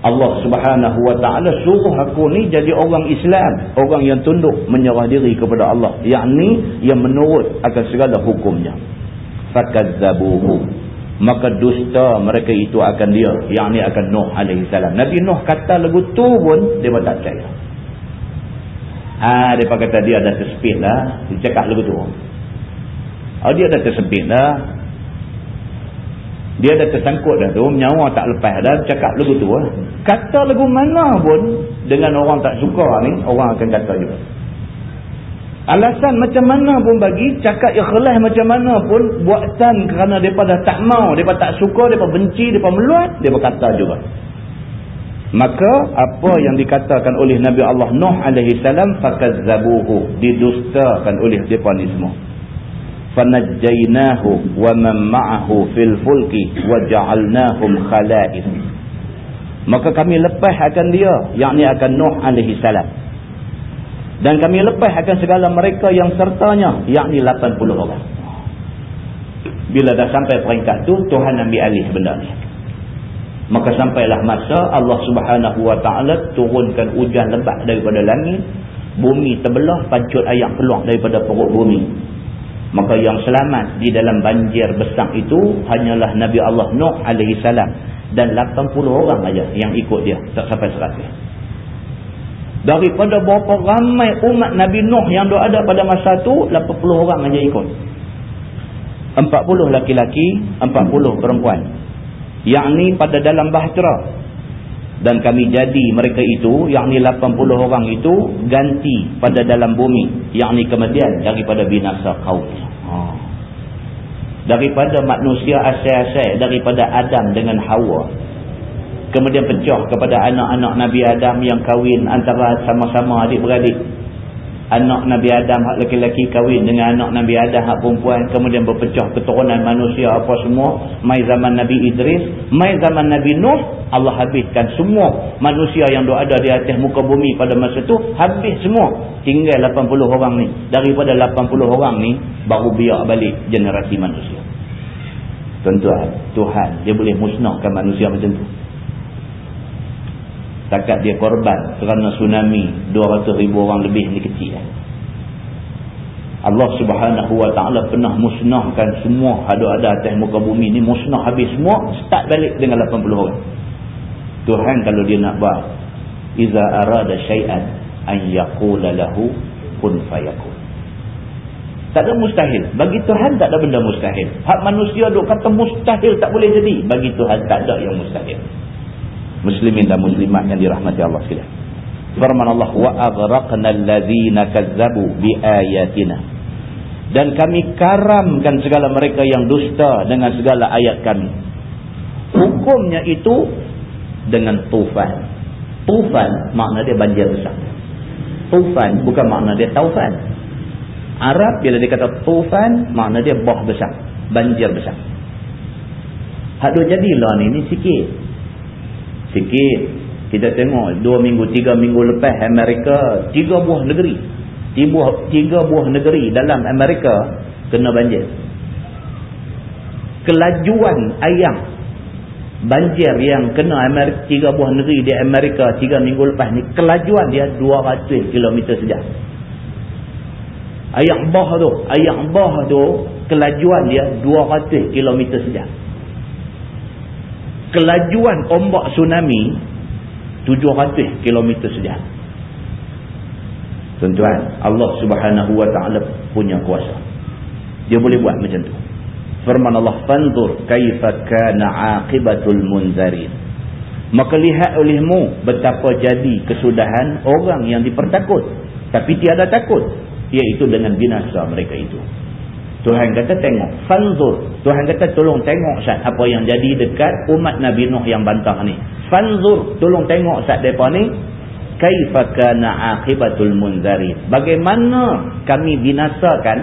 Allah subhanahu wa ta'ala suruh aku ni jadi orang Islam. Orang yang tunduk menyerah diri kepada Allah. Yang ni yang menurut akan segala hukumnya. Fakadzabuhu. Maka dusta mereka itu akan dia. Yang ni akan Nuh alaihi salam. Nabi Nuh kata lagu tu pun dia tak percaya. Ah, dia kata dia dah tersepit lah. Dia cakap lagu tu. Oh, dia dah tersepit lah. Dia dah tersangkut dah tu. Nyawa tak lepas dah. Cakap lagu tu lah. Kata lagu mana pun. Dengan orang tak suka ni. Orang akan kata juga. Alasan macam mana pun bagi. Cakap ikhlas macam mana pun. Buatan kerana mereka dah tak mau. Mereka tak suka. Mereka benci. Mereka meluat. Mereka kata juga. Maka apa yang dikatakan oleh Nabi Allah Nuh alaihi salam fakazzabuhu didustakan oleh depa ni semua fanajjaynahu wa man ma'ahu fil fulki wa ja'alnahum khala'if maka kami lepas akan dia yakni akan Nuh alaihi salam. Dan kami lepas akan segala mereka yang sertanya yakni 80 orang. Bila dah sampai peringkat tu Tuhan ambil alih benda ni maka sampailah masa Allah subhanahu wa ta'ala turunkan hujan lebat daripada langit bumi terbelah pancut ayak keluar daripada perut bumi Maka yang selamat di dalam banjir besar itu hanyalah Nabi Allah Nuh alaihi salam dan 80 orang aja yang ikut dia tak sampai 100. Daripada berapa ramai umat Nabi Nuh yang ada pada masa tu 80 orang aja ikut. 40 laki-laki, 40 perempuan. Yang ni pada dalam bahtera dan kami jadi mereka itu yang ni 80 orang itu ganti pada dalam bumi. Yang ni kemudian daripada binasa kaum. Ha. daripada manusia asal-asal daripada Adam dengan Hawa. Kemudian pecah kepada anak-anak Nabi Adam yang kahwin antara sama-sama adik-beradik anak Nabi Adam hak lelaki kahwin dengan anak Nabi Adam hak perempuan kemudian berpecah keturunan manusia apa semua. Mai zaman Nabi Idris mai zaman Nabi Nuh Allah habiskan semua. Manusia yang ada di atas muka bumi pada masa itu habis semua. Tinggal 80 orang ni. Daripada 80 orang ni baru biar balik generasi manusia. Tuan-tuan Tuhan dia boleh musnahkan manusia macam tu Takat dia korban kerana tsunami 200 ribu orang lebih ni kecil. Allah subhanahu wa ta'ala pernah musnahkan semua ada-ada atas muka bumi ni musnah habis semua start balik dengan 80 orang. Tuhan kalau dia nak buat iza arada syai'an an yaqula lahu kun fayakun. Tak ada mustahil. Bagi Tuhan tak ada benda mustahil. Hak manusia duk kata mustahil tak boleh jadi. Bagi Tuhan tak ada yang mustahil muslimin dan muslimat yang dirahmati Allah sekalian. Firman Allah wa aghraqna allazina kazzabu biayatina. Dan kami karamkan segala mereka yang dusta dengan segala ayat kami. Hukumnya itu dengan tufan. Tufan makna dia banjir besar. Tufan bukan makna dia taufan. Arab bila dia kata tufan makna dia bah besar, banjir besar. Hak jadilah ni ni sikit sikit. Kita tengok dua minggu tiga minggu lepas Amerika tiga buah negeri. Tiga, tiga buah negeri dalam Amerika kena banjir. Kelajuan ayam. Banjir yang kena Amerika, tiga buah negeri di Amerika tiga minggu lepas ni kelajuan dia 200 km sejam ayam bah tu ayam bah tu kelajuan dia 200 km sejam kelajuan ombak tsunami 700 km sejam tuan-tuan Allah subhanahu wa ta'ala punya kuasa. Dia boleh buat macam tu. Firman Allah fanzur kaifa kana aqibatul munzarin. Maka lihat olehmu betapa jadi kesudahan orang yang dipertakut. Tapi tiada takut iaitu dengan binasa mereka itu Tuhan kata tengok. Fanzur. Tuhan kata tolong tengok saat apa yang jadi dekat umat Nabi Nuh yang bantah ni. Fanzur. Tolong tengok saat mereka ni. Kaifakana akibatul munzari. Bagaimana kami binasakan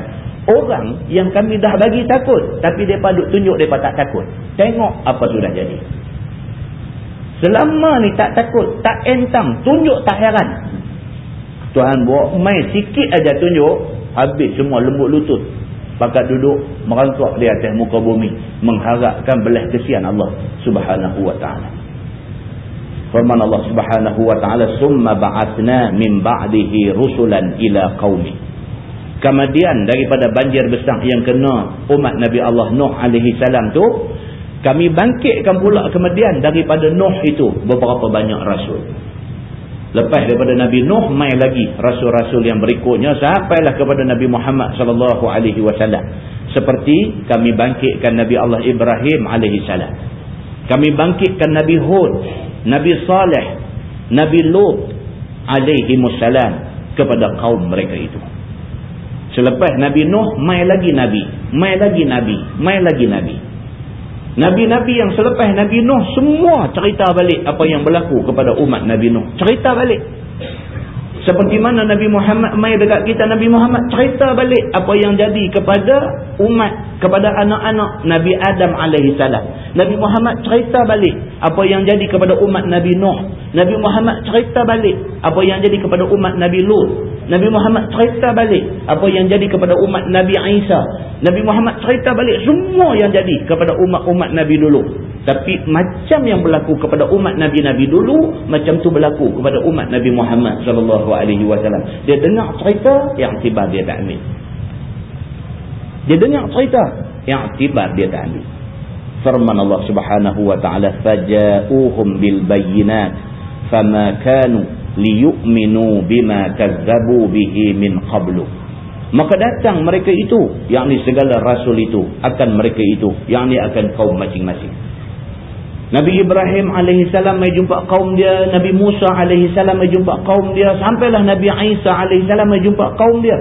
orang yang kami dah bagi takut. Tapi mereka duk tunjuk mereka tak takut. Tengok apa sudah jadi. Selama ni tak takut. Tak entang. Tunjuk tak heran. Tuhan buat main sikit aja tunjuk. Habis semua lembut lutut pakat duduk merangkak di atas muka bumi mengharapkan belah kesian Allah subhanahu wa ta'ala. Firman Allah Subhanahu wa taala summa ba'athna min ba'dihi rusulan ila qaumi. Kemudian daripada banjir besar yang kena umat Nabi Allah Nuh alaihi salam tu kami bangkitkan pula kemudian daripada Nuh itu beberapa banyak rasul lepas daripada Nabi Nuh mai lagi rasul-rasul yang berikutnya sampailah kepada Nabi Muhammad sallallahu alaihi wasallam seperti kami bangkitkan Nabi Allah Ibrahim alaihi salam kami bangkitkan Nabi Hud Nabi Saleh, Nabi Lut alaihi musallam kepada kaum mereka itu. Selepas Nabi Nuh, mai lagi Nabi. Mai lagi Nabi. Mai lagi Nabi. Nabi-Nabi yang selepas Nabi Nuh, semua cerita balik apa yang berlaku kepada umat Nabi Nuh. Cerita balik. Seperti mana Nabi Muhammad mai dekat kita Nabi Muhammad cerita balik apa yang jadi kepada umat kepada anak-anak Nabi Adam alaihi salam. Nabi Muhammad cerita balik apa yang jadi kepada umat Nabi Nuh. Nabi Muhammad cerita balik apa yang jadi kepada umat Nabi Lut. Nabi Muhammad cerita balik apa yang jadi kepada umat Nabi Isa. Nabi Muhammad cerita balik semua yang jadi kepada umat-umat Nabi dulu. Tapi macam yang berlaku kepada umat Nabi-Nabi dulu, macam tu berlaku kepada umat Nabi Muhammad sallallahu alaihi wasallam. Dia dengar cerita, yang tiba dia tak ambil. Dia dengar cerita, yang tiba dia tak ambil. Firman Allah Subhanahu wa taala, "Faja'uhum bil bayyinat, fama kanu liyu'minu bima kazzabu bihi min qablu." Maka datang mereka itu, yakni segala rasul itu, akan mereka itu, yakni akan kaum masing-masing. Nabi Ibrahim AS mai jumpa kaum dia. Nabi Musa AS mai jumpa kaum dia. Sampailah Nabi Isa AS mai jumpa kaum dia.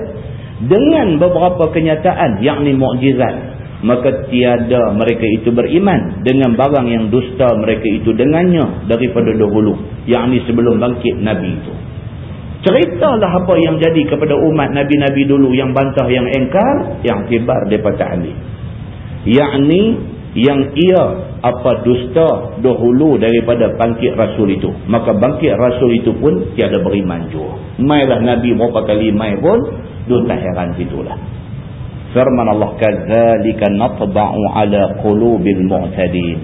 Dengan beberapa kenyataan yakni mukjizat Maka tiada mereka itu beriman dengan barang yang dusta mereka itu dengannya daripada dahulu. Yakni sebelum bangkit Nabi itu. Ceritalah apa yang jadi kepada umat Nabi-Nabi dulu yang bantah yang engkar. Yang kibar daripada Ali. Yakni yang ia apa dusta dahulu daripada bangkit rasul itu maka bangkit rasul itu pun tiada beriman juga mailah nabi berapa kali mai pun dia tak heran gitulah firman Allah kadzalika natba'u ala qulubil mu'tadin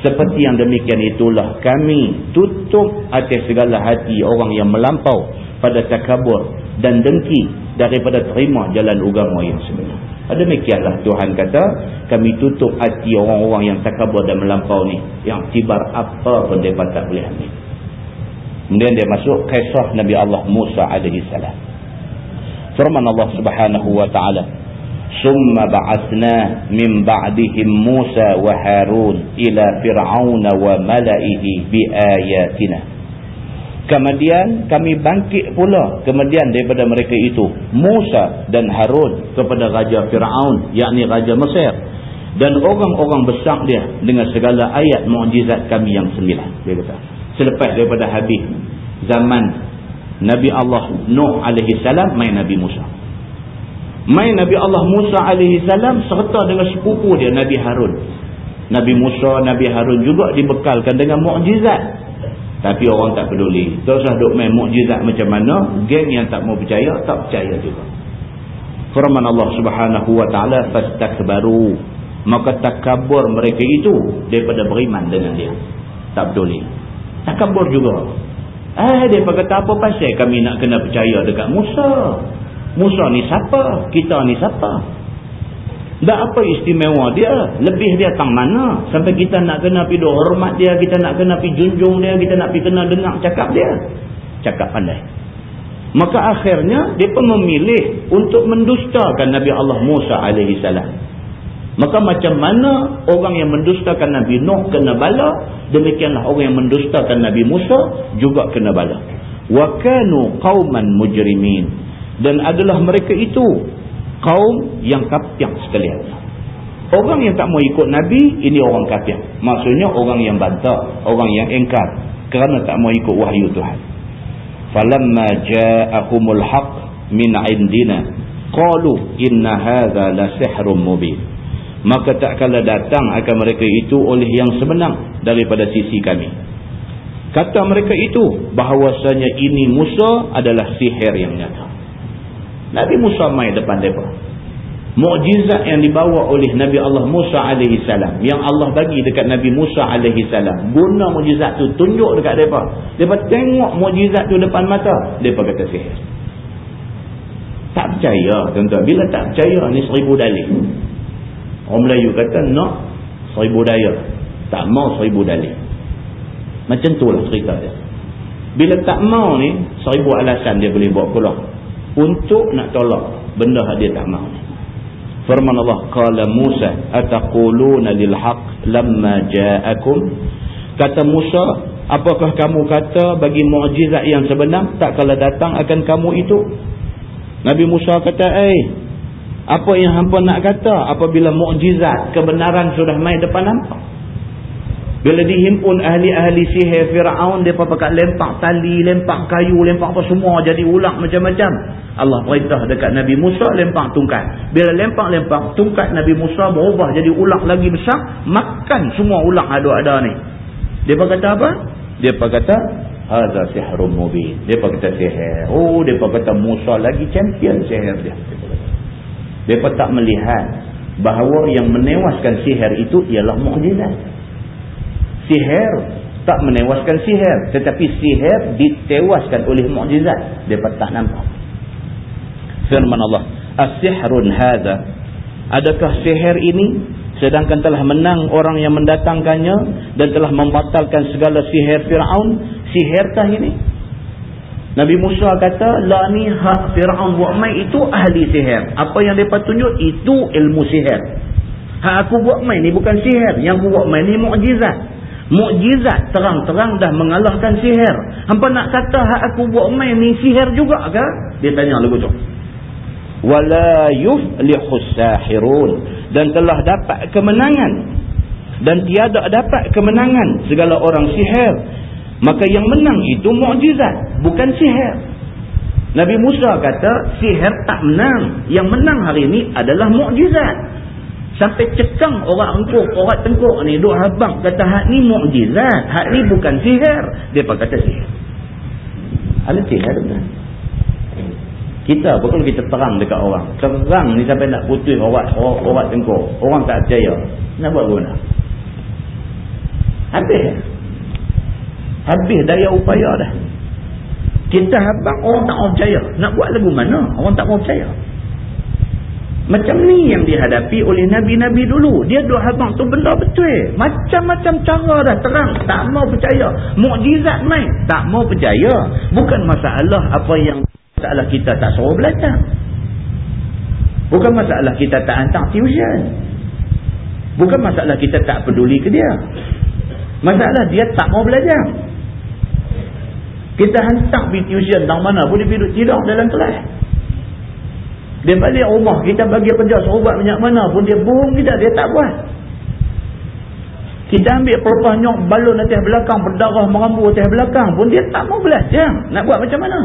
seperti yang demikian itulah kami tutup atas segala hati orang yang melampau pada takabur dan dengki daripada terima jalan agama yang sebenar Demikianlah Tuhan kata, kami tutup hati orang-orang yang takabur dan melampau ni. Yang tibar apa pun mereka tak boleh ambil. Kemudian dia masuk kisah Nabi Allah Musa AS. Firman Allah subhanahu wa ta'ala. Min ba'dihim Musa wa Harun ila Fir'auna wa mala'ihi biayatina. Kemudian kami bangkit pula kemudian daripada mereka itu Musa dan Harun kepada Raja Fir'aun yakni Raja Mesir. Dan orang-orang besar dia dengan segala ayat mukjizat kami yang sembilan dia kata. Selepas daripada habis zaman Nabi Allah Nuh alaihi salam main Nabi Musa main Nabi Allah Musa alaihi salam serta dengan sepupu dia Nabi Harun Nabi Musa Nabi Harun juga dibekalkan dengan mukjizat tapi orang tak peduli. Teruslah duk main mukjizat macam mana, geng yang tak mau percaya, tak percaya juga. Firman Allah subhanahu wa ta'ala, Fastakbaru. Maka takabur mereka itu daripada beriman dengan dia. Tak peduli. Takabur juga. Eh, dia kata apa pasal kami nak kena percaya dekat Musa? Musa ni siapa? Kita ni siapa? Tak apa istimewa dia. Lebih dia tang mana. Sampai kita nak kena pergi hormat dia. Kita nak kena pergi junjung dia. Kita nak pergi kena dengar cakap dia. Cakap pandai. Maka akhirnya dia pun memilih untuk mendustakan Nabi Allah Musa salam. Maka macam mana orang yang mendustakan Nabi Nuh kena bala. Demikianlah orang yang mendustakan Nabi Musa juga kena bala. Kanu qauman mujrimin dan adalah mereka itu kaum yang kafir sekalian. Orang yang tak mau ikut Nabi ini orang kafir. Maksudnya orang yang bantah, orang yang engkar kerana tak mau ikut wahyu Tuhan. Falamma ja'ahumul haqq min 'indina qalu inna hadha la sihrun mubin. Maka tak kala datang akan mereka itu oleh yang sebenar daripada sisi kami. Kata mereka itu bahawasanya ini Musa adalah sihir yang nyata. Nabi Musa mai depan mereka. Mukjizat yang dibawa oleh Nabi Allah Musa salam yang Allah bagi dekat Nabi Musa salam. Guna mukjizat tu tunjuk dekat depa. Depa tengok mukjizat tu depan mata, depa kata sihir. Tak percaya tuan-tuan. Bila tak percaya ni seribu dalil. Orang Melayu kata nak seribu daya. Tak mau seribu dalil. Macam tu lah cerita dia. Bila tak mau ni, seribu alasan dia boleh buat pulang. Untuk nak tolak benda dia tak ni. Firman Allah, Qala Musa, Ataquluna lilhaq lamma ja'akum. Kata Musa, apakah kamu kata bagi mu'jizat yang sebenar, tak kala datang akan kamu itu? Nabi Musa kata, eh, apa yang hampa nak kata apabila mukjizat kebenaran sudah mai depan nampak? Bila dihimpun ahli-ahli sihir Fir'aun, mereka pakai lempak tali, lempak kayu, lempak apa semua jadi ulang macam-macam. Allah perintah dekat Nabi Musa, lempak tungkat. Bila lempak-lempak tungkat Nabi Musa berubah jadi ulang lagi besar, makan semua ulang ada-ada ni. Dia kata apa? Dia kata, Haza sihrun mubin. Dia kata sihir. Oh, dia kata Musa lagi champion sihir dia. Dia tak melihat bahawa yang menewaskan sihir itu ialah mukjizat sihir tak menewaskan sihir tetapi sihir ditewaskan oleh mukjizat. Depa tak nampak. Firman Allah as-sihrun adakah sihir ini? Sedangkan telah menang orang yang mendatangkannya dan telah membatalkan segala sihir Firaun sihirkah ini? Nabi Musa kata la ni hak Firaun buat mai itu ahli sihir. Apa yang depa tunjuk itu ilmu sihir. Hak aku buat mai ni bukan sihir yang aku buat mai ni mukjizat Mukjizat terang-terang dah mengalahkan sihir. Hampa nak kata hak aku buat main ni sihir juga ke? Dia tanya lagu tu. Wala yuflihus sahirun dan telah dapat kemenangan dan tiada dapat kemenangan segala orang sihir. Maka yang menang itu mukjizat, bukan sihir. Nabi Musa kata sihir tak menang. Yang menang hari ini adalah mukjizat. Sampai cekang orang engkuk, orang tengkuk ni. Duk habang kata hak ni mu'jizat. Hak ni bukan sihir. Dia pun kata sihir. Ada sihir benar. Kita betul kita terang dekat orang. Terang ni sampai nak putih orang, orang, orang tengkuk. Orang tak percaya. Nak buat guna. Habis. Habis daya upaya dah. Kita habang orang tak percaya. Nak buat lagu mana? Orang tak percaya. Macam ni yang dihadapi oleh Nabi-Nabi dulu. Dia duk habang tu benda betul. Macam-macam cara dah terang. Tak mau percaya. Mukjizat main. Tak mau percaya. Bukan masalah apa yang masalah kita tak suruh belajar. Bukan masalah kita tak hantar tuition. Bukan masalah kita tak peduli ke dia. Masalah dia tak mau belajar. Kita hantar pergi tuition dalam mana boleh tidur dalam kelas. Dia balik rumah, kita bagi kerja serubat banyak mana pun dia bohong kita, dia tak buat. Kita ambil pelepah nyok balon atas belakang, berdarah merambu atas belakang pun dia tak mau belajar. Nak buat macam mana?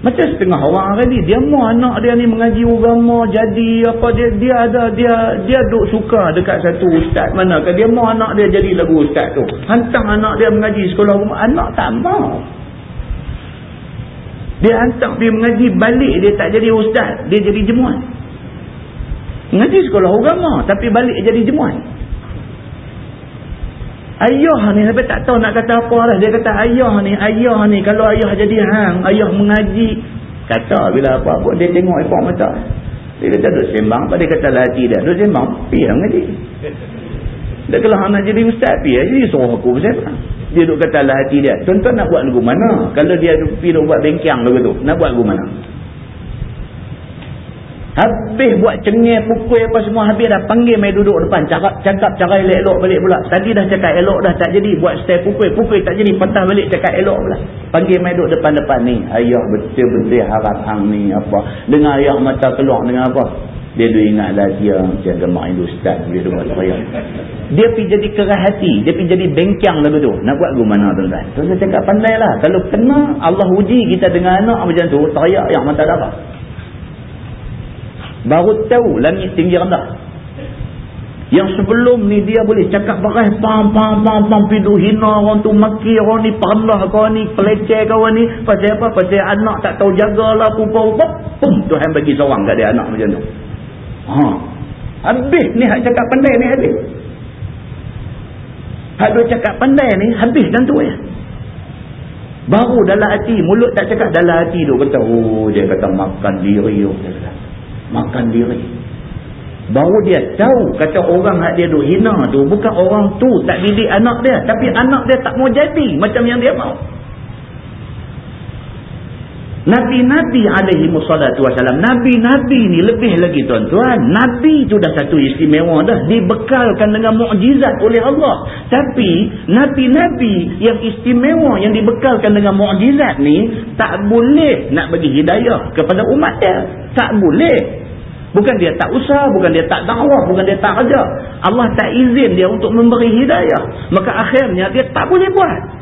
Macam setengah orang hari ni, dia mau anak dia ni mengaji agama, jadi apa dia dia ada, dia dia duk suka dekat satu ustaz mana. Dia mau anak dia jadi lagu ustaz tu. Hantar anak dia mengaji sekolah agama, anak tak mau. Dia hantar pergi mengaji balik dia tak jadi ustaz. Dia jadi jemuan. Mengaji sekolah agama tapi balik jadi jemuan. Ayah ni sampai tak tahu nak kata apa lah. Dia kata ayah ni, ayah ni kalau ayah jadi hang, ayah mengaji. Kata bila apa-apa dia tengok ekor mata. Dia kata duduk sembang apa dia kata lah dia. Duduk sembang, pergi lah mengaji. Dia kalau nak jadi ustaz, pergi lah jadi suruh aku bersembang dia duk kata lah hati dia. Tuan-tuan nak buat lagu mana? Kalau dia pergi duk buat bengkiang lagu tu nak buat lagu mana? Habis buat cengih pukul apa semua habis dah panggil main duduk depan. Cakap, cakap cara elok-elok balik pula. Tadi dah cakap elok dah tak jadi. Buat stay pukul pukul tak jadi. Patah balik cakap elok pula. Panggil main duduk depan-depan ni. Ayah betul-betul harap hang ni apa. Dengar ayah mata keluar dengan apa dia tu ingatlah dia macam gemak Hindu Ustaz dia tu saya dia pergi jadi kerah hati dia pergi jadi bengkiang lagu tu. Nak buat lagu mana tuan-tuan? Tuan-tuan cakap pandai lah. Kalau kena Allah uji kita dengan anak macam tu teriak yang mata darah baru tahu langit tinggi rendah. Yang sebelum ni dia boleh cakap beras pam pam pam pam pidu hina orang tu maki orang ni pandah kau ni peleceh kau ni. Pasal apa? Pasal anak tak tahu jagalah pupa-pupa pum Tuhan bagi seorang kat dia anak macam tu. Ha. Habis ni hak cakap pandai ni habis. Hak dia cakap pandai ni habis dan tu ya. Baru dalam hati, mulut tak cakap dalam hati tu kata, oh dia kata makan diri. Oh, dia kata, makan diri. Baru dia tahu kata orang hak dia duk hina tu bukan orang tu tak didik anak dia. Tapi anak dia tak mau jadi macam yang dia mau. Nabi-Nabi alaihi musallatu wasalam. Nabi-Nabi ni lebih lagi tuan-tuan. Nabi tu dah satu istimewa dah. Dibekalkan dengan mukjizat oleh Allah. Tapi Nabi-Nabi yang istimewa yang dibekalkan dengan mukjizat ni tak boleh nak bagi hidayah kepada umat dia. Tak boleh. Bukan dia tak usah, bukan dia tak dakwah, bukan dia tak kerja. Allah tak izin dia untuk memberi hidayah. Maka akhirnya dia tak boleh buat.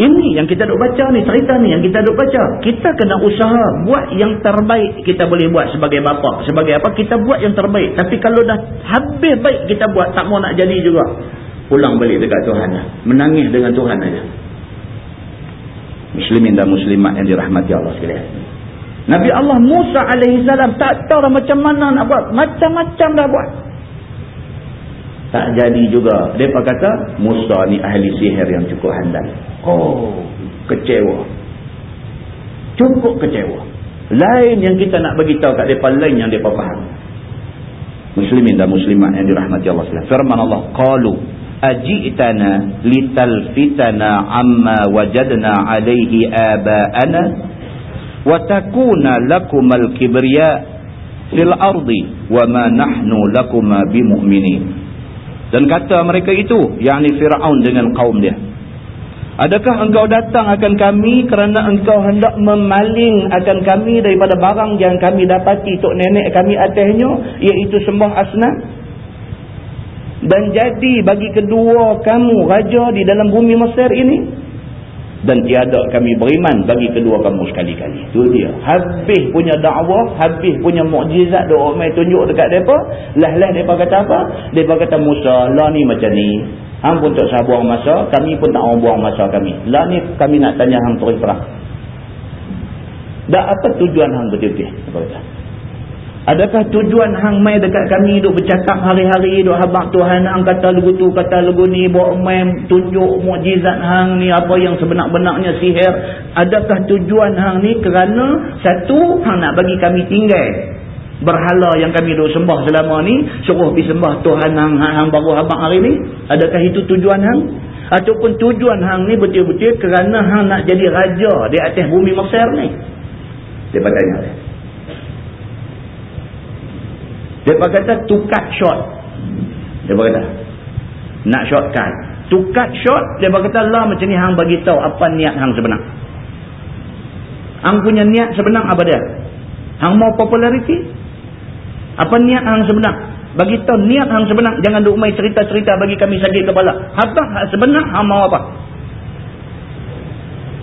Ini yang kita duk baca ni, cerita ni yang kita duk baca. Kita kena usaha buat yang terbaik kita boleh buat sebagai bapa. Sebagai apa? Kita buat yang terbaik. Tapi kalau dah habis baik kita buat, tak mau nak jadi juga. Pulang balik dekat Tuhan. Menangis dengan Tuhan aja. Muslimin dan muslimat yang dirahmati Allah sekalian. Nabi Allah Musa alaihissalam tak tahu macam mana nak buat. Macam-macam dah buat. Tak jadi juga. Mereka kata, Musa ni ahli sihir yang cukup handal. Oh, kecewa. Cukup kecewa. Lain yang kita nak beritahu kat mereka, lain yang mereka faham. Muslimin dan muslimat yang dirahmati Allah SWT. Firman Allah, Qalu ajitana litalfitana amma wajadna alaihi aba'ana watakuna lakumal kibriya fil ardi wa ma nahnu lakuma bimu'minin dan kata mereka itu yakni Firaun dengan kaum dia Adakah engkau datang akan kami kerana engkau hendak memaling akan kami daripada barang yang kami dapati tok nenek kami atasnya iaitu sembah asnam? Dan jadi bagi kedua kamu raja di dalam bumi Mesir ini dan tiada kami beriman bagi kedua kamu sekali-kali. Itu dia. Habis punya dakwah, habis punya mukjizat doa mai tunjuk dekat depa, lah-lah depa kata apa? Depa kata Musa, lah ni macam ni. Hang pun tak usah buang masa, kami pun tak mau buang masa kami. Lah ni kami nak tanya hang terus terang. Dak apa tujuan hang betul-betul? Kata? Adakah tujuan hang mai dekat kami duk bercakap hari-hari duk habaq Tuhan hang kata lagu tu kata lagu ni bawa mai tunjuk mukjizat hang ni apa yang sebenar-benarnya sihir. Adakah tujuan hang ni? Kerana satu hang nak bagi kami tinggal. Berhala yang kami duk sembah selama ni suruh pergi sembah Tuhan hang hang baru habaq hari ni. Adakah itu tujuan hang? Ataupun tujuan hang ni betul-betul kerana hang nak jadi raja di atas bumi Mesir ni? Dia bertanya Mereka kata to cut short. Kata nak shortcut. To cut short, mereka kata Allah macam ni hang bagi tahu apa niat hang sebenar. Hang punya niat sebenar apa dia? Hang mau populariti? Apa niat hang sebenar? Bagi tahu niat hang sebenar. Jangan duk mai cerita-cerita bagi kami sakit kepala. Apa sebenar hang mau apa?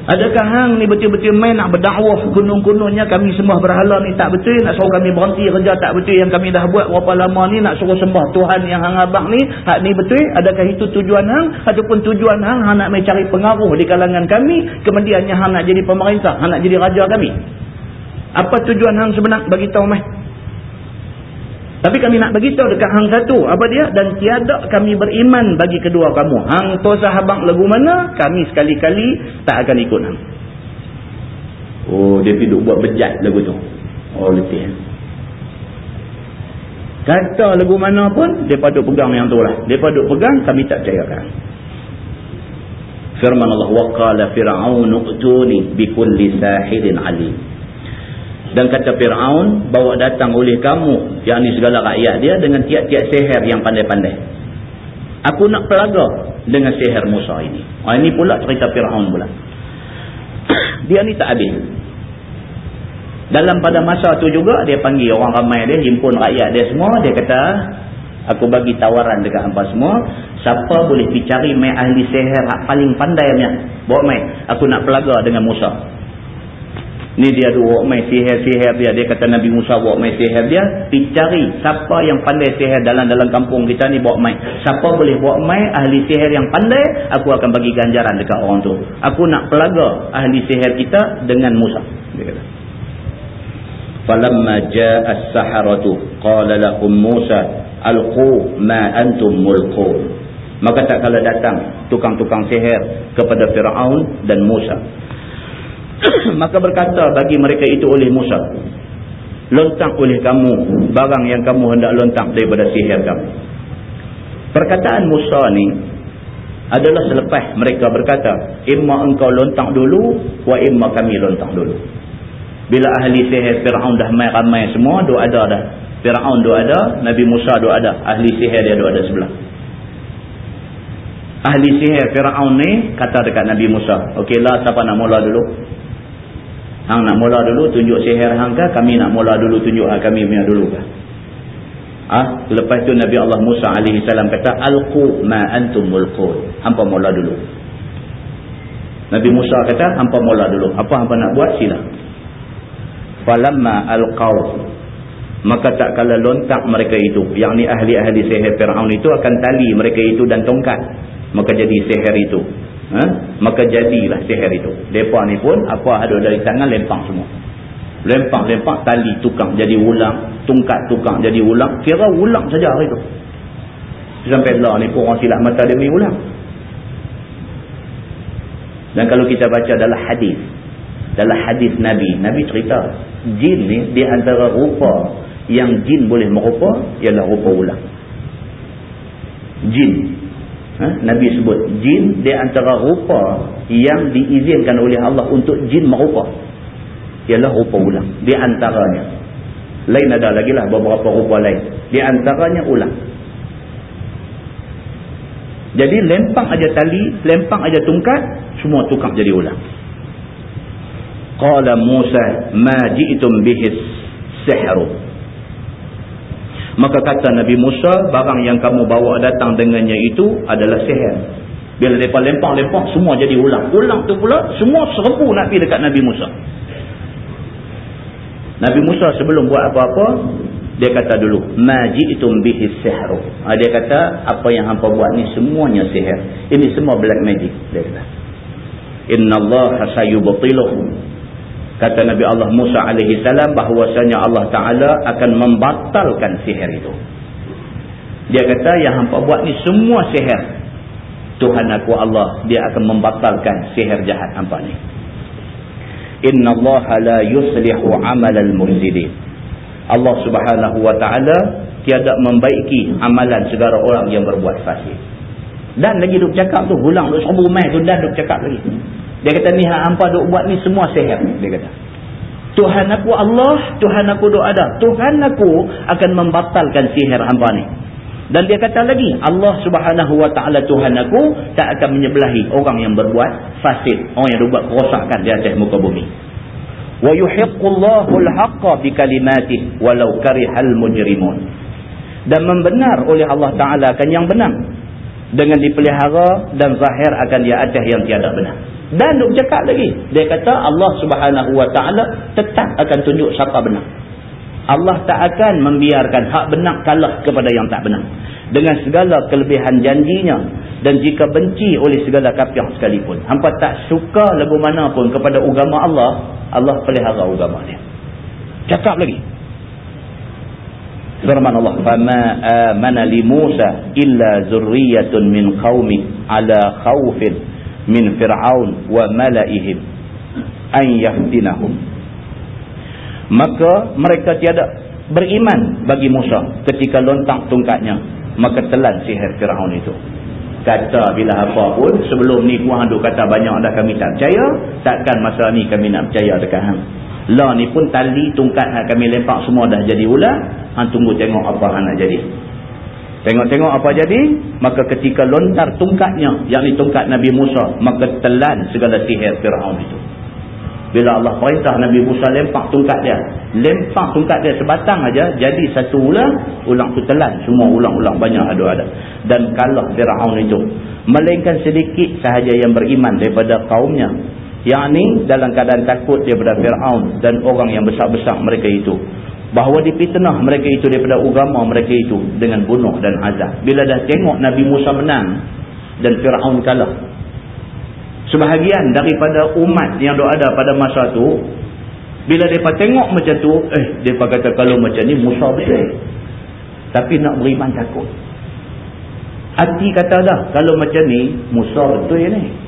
Adakah hang ni betul-betul main nak berdakwah gunung-gunungnya? Kami sembah berhala ni tak betul. Nak suruh kami berhenti kerja tak betul. Yang kami dah buat berapa lama ni nak suruh sembah Tuhan yang hang abang ni? Hak ni betul? Adakah itu tujuan hang? Ataupun tujuan hang hang nak mencari pengaruh di kalangan kami? Kemudiannya hang nak jadi pemerintah hang nak jadi raja kami? Apa tujuan hang sebenar? Bagi tahu mai tapi kami nak beritahu dekat hang satu. Apa dia? Dan tiada kami beriman bagi kedua kamu. Hang tu sahabat lagu mana? Kami sekali-kali tak akan ikut hang. Oh, dia pergi buat bejat lagu tu. Oh, letih. Kata lagu mana pun, dia patut pegang yang tu lah. Dia patut pegang, kami tak percayakan. Firman Allah, وَقَالَ فِرْعَوْنُ اُتُونِ بِكُلِّ سَاحِرٍ عَلِيمٍ dan kata Fir'aun bawa datang oleh kamu yang ni segala rakyat dia dengan tiap-tiap seher yang pandai-pandai. Aku nak pelaga dengan seher Musa ini. Ha, ini pula cerita Fir'aun pula. Dia ni tak habis. Dalam pada masa tu juga dia panggil orang ramai dia himpun rakyat dia semua. Dia kata aku bagi tawaran dekat hampa semua siapa boleh pergi cari mai ahli seher paling pandai punya? Bawa mai. Aku nak pelaga dengan Musa Ni dia ada buat main sihir-sihir dia. Dia kata Nabi Musa buat main sihir dia. Pergi cari siapa yang pandai sihir dalam-dalam kampung kita ni buat main. Siapa boleh buat main ahli sihir yang pandai. Aku akan bagi ganjaran dekat orang tu. Aku nak pelaga ahli sihir kita dengan Musa. Dia kata. Falamma ja'as saharatu qala lahum Musa alqu ma antum mulqun. Maka tak kala datang tukang-tukang sihir kepada Firaun dan Musa. maka berkata bagi mereka itu oleh Musa lontang oleh kamu barang yang kamu hendak lontang daripada sihir kamu. Perkataan Musa ni adalah selepas mereka berkata imma engkau lontang dulu wa imma kami lontang dulu. Bila ahli sihir Fir'aun dah main ramai semua dua ada dah. Fir'aun dua ada Nabi Musa dua ada ahli sihir dia dua ada sebelah. Ahli sihir Fir'aun ni kata dekat Nabi Musa okeylah siapa nak mula dulu Hang nak mula dulu tunjuk sihir hang ke? Kami nak mula dulu tunjuk hang kami punya dulu ke? Ah, lepas tu Nabi Allah Musa alaihi salam kata alqu ma antum mulqun. Hampa mula dulu. Nabi Musa kata hampa mula dulu. Apa hampa nak buat sila. Falamma alqaw maka tak kala lontak mereka itu, yakni ahli-ahli sihir Firaun itu akan tali mereka itu dan tongkat. Maka jadi sihir itu ha? maka jadilah sihir itu mereka ni pun apa ada dari tangan lempang semua. Lempang-lempang tali tukang jadi ulang tungkat tukang jadi ulang. Kira ulang saja hari itu sampai lah ni pun orang silap mata demi ulang. Dan kalau kita baca dalam hadis dalam hadis Nabi Nabi cerita jin ni di antara rupa yang jin boleh merupa ialah rupa ulang. Jin ha? Nabi sebut jin di antara rupa yang diizinkan oleh Allah untuk jin merupa ialah rupa ulang di antaranya. Lain ada lagi lah beberapa rupa lain. Di antaranya ulang jadi lempang aja tali lempang aja tungkat semua tukang jadi ulang qala Musa ma ji'tum bihis sihru Maka kata Nabi Musa, barang yang kamu bawa datang dengannya itu adalah seher. Bila mereka lempang-lempang, semua jadi ulang. Ulang tu pula, semua serbu nak pergi dekat Nabi Musa. Nabi Musa sebelum buat apa-apa, dia kata dulu, Maji'tum bihis sihru. Ha, dia kata, apa yang hampa buat ni semuanya sihir. Ini semua black magic. Dia kata. Inna Allah sayubatiluh kata Nabi Allah Musa alaihi salam bahwasanya Allah taala akan membatalkan sihir itu. Dia kata yang hampa buat ni semua sihir. Tuhan aku Allah dia akan membatalkan sihir jahat hampa ni. Inna Allah la yuslihu amal al-mufsidin Allah subhanahu wa ta'ala tiada membaiki amalan segala orang yang berbuat fasik dan lagi duk cakap tu ulang duk serbu mai tu dan duk cakap lagi dia kata ni hampa duk buat ni semua sehat dia kata. Tuhan aku Allah, Tuhan aku duk ada. Tuhan aku akan membatalkan sihir hampa ni. Dan dia kata lagi, Allah Subhanahu wa taala Tuhan aku tak akan menyebelahi orang yang berbuat fasid, orang yang berbuat kerosakan di atas muka bumi. Yuhiqqullahu al-haqqa bi kalimatihi walau karihal mujrimun. Dan membenar oleh Allah taala akan yang benar dengan dipelihara dan zahir akan dia atas yang tiada benar. Dan duk cakap lagi. Dia kata Allah subhanahu wa ta'ala tetap akan tunjuk siapa benar. Allah tak akan membiarkan hak benar kalah kepada yang tak benar. Dengan segala kelebihan janjinya. Dan jika benci oleh segala kafir sekalipun. Hampa tak suka lagu mana pun kepada agama Allah. Allah pelihara agama dia. Cakap lagi. Firman Allah, "Fama amana li Musa illa zurriyatun min qaumi ala khaufin min Fir'aun wa mala'ihim an yahtinahum." Maka mereka tiada beriman bagi Musa ketika lontang tungkatnya, maka telan sihir Fir'aun itu. Kata bila apa pun, sebelum ni kuah duk kata banyak dah kami tak percaya, takkan masa ni kami nak percaya dekat hang lah ni pun tali tungkat hang kami lempak semua dah jadi ular hang tunggu tengok apa hang nak jadi Tengok-tengok apa jadi, maka ketika lontar tungkatnya, yakni tungkat Nabi Musa, maka telan segala sihir Fir'aun itu. Bila Allah perintah Nabi Musa lempak tungkat dia, lempak tungkat dia sebatang aja jadi satu ulang, ulang tu telan. Semua ulang-ulang banyak ada-ada. Dan kalah Fir'aun itu. Melainkan sedikit sahaja yang beriman daripada kaumnya, yakni dalam keadaan takut daripada Fir'aun dan orang yang besar-besar mereka itu. Bahawa dipitnah mereka itu daripada agama mereka itu dengan bunuh dan azab. Bila dah tengok Nabi Musa menang dan Fir'aun kalah. Sebahagian daripada umat yang ada pada masa tu bila mereka tengok macam tu eh mereka kata kalau macam ni Musa betul tapi nak beriman takut. Hati kata dah kalau macam ni Musa betul ni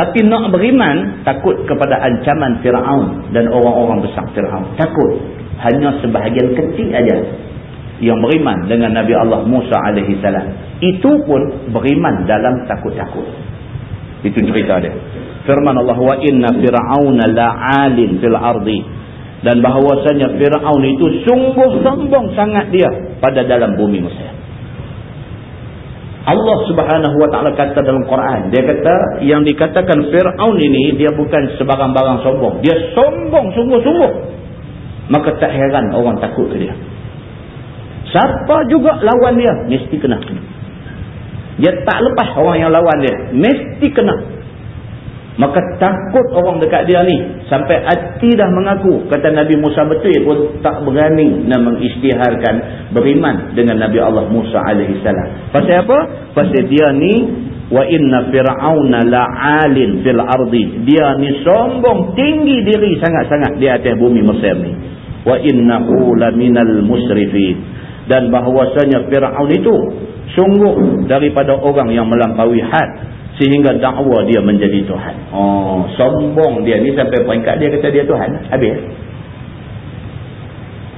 tapi nak beriman, takut kepada ancaman Fir'aun dan orang-orang besar Fir'aun. Takut. Hanya sebahagian kecil aja yang beriman dengan Nabi Allah Musa AS. Itu pun beriman dalam takut-takut. Itu cerita dia. Firman Allah, wa inna fir'auna la'alin fil ardi. Dan bahawasanya Fir'aun itu sungguh sombong sangat dia pada dalam bumi Mesir. Allah subhanahu wa ta'ala kata dalam Quran. Dia kata yang dikatakan Fir'aun ini dia bukan sebarang-barang sombong. Dia sombong sungguh-sungguh. Maka tak heran orang takut ke dia. Siapa juga lawan dia mesti kena. Dia tak lepas orang yang lawan dia. Mesti kena. Maka takut orang dekat dia ni. Sampai hati dah mengaku. Kata Nabi Musa betul pun tak berani nak mengisytiharkan beriman dengan Nabi Allah Musa AS. Pasal apa? Pasal dia ni. Wa inna fir'auna la'alin fil ardi. Dia ni sombong tinggi diri sangat-sangat di atas bumi Mesir ni. Wa innahu laminal musrifin. Dan bahawasanya Fir'aun itu. Sungguh daripada orang yang melampaui had sehingga dakwa dia menjadi Tuhan. Oh, sombong dia ni sampai peringkat dia kata dia Tuhan. Habis.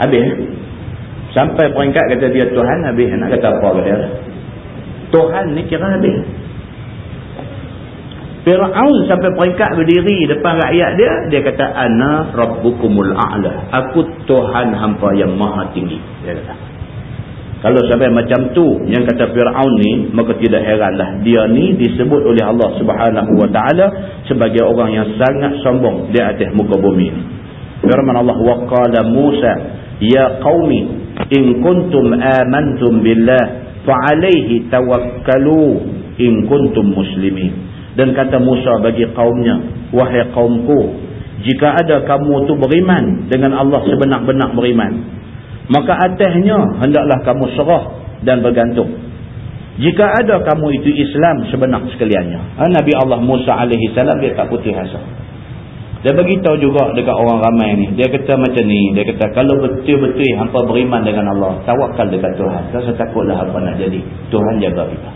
Habis. Sampai peringkat kata dia Tuhan, habis. Nak kata apa ke dia? Tuhan ni kira habis. Fir'aun sampai peringkat berdiri depan rakyat dia, dia kata, Ana Rabbukumul A'la. Aku Tuhan hampa yang maha tinggi. Dia kata. Kalau sampai macam tu yang kata Fir'aun ni maka tidak heranlah dia ni disebut oleh Allah Subhanahu wa taala sebagai orang yang sangat sombong di atas muka bumi. Firman Allah wa qala Musa ya qaumi in kuntum amantum billah fa alayhi tawakkalu in kuntum muslimin. Dan kata Musa bagi kaumnya wahai kaumku jika ada kamu tu beriman dengan Allah sebenar-benar beriman maka atasnya hendaklah kamu serah dan bergantung. Jika ada kamu itu Islam sebenar sekaliannya. Ha, Nabi Allah Musa alaihi salam dia tak putih asa dia beritahu juga dekat orang ramai ni. Dia kata macam ni dia kata kalau betul-betul hampa beriman dengan Allah tawakal dekat Tuhan. Rasa takutlah apa nak jadi. Tuhan jaga kita.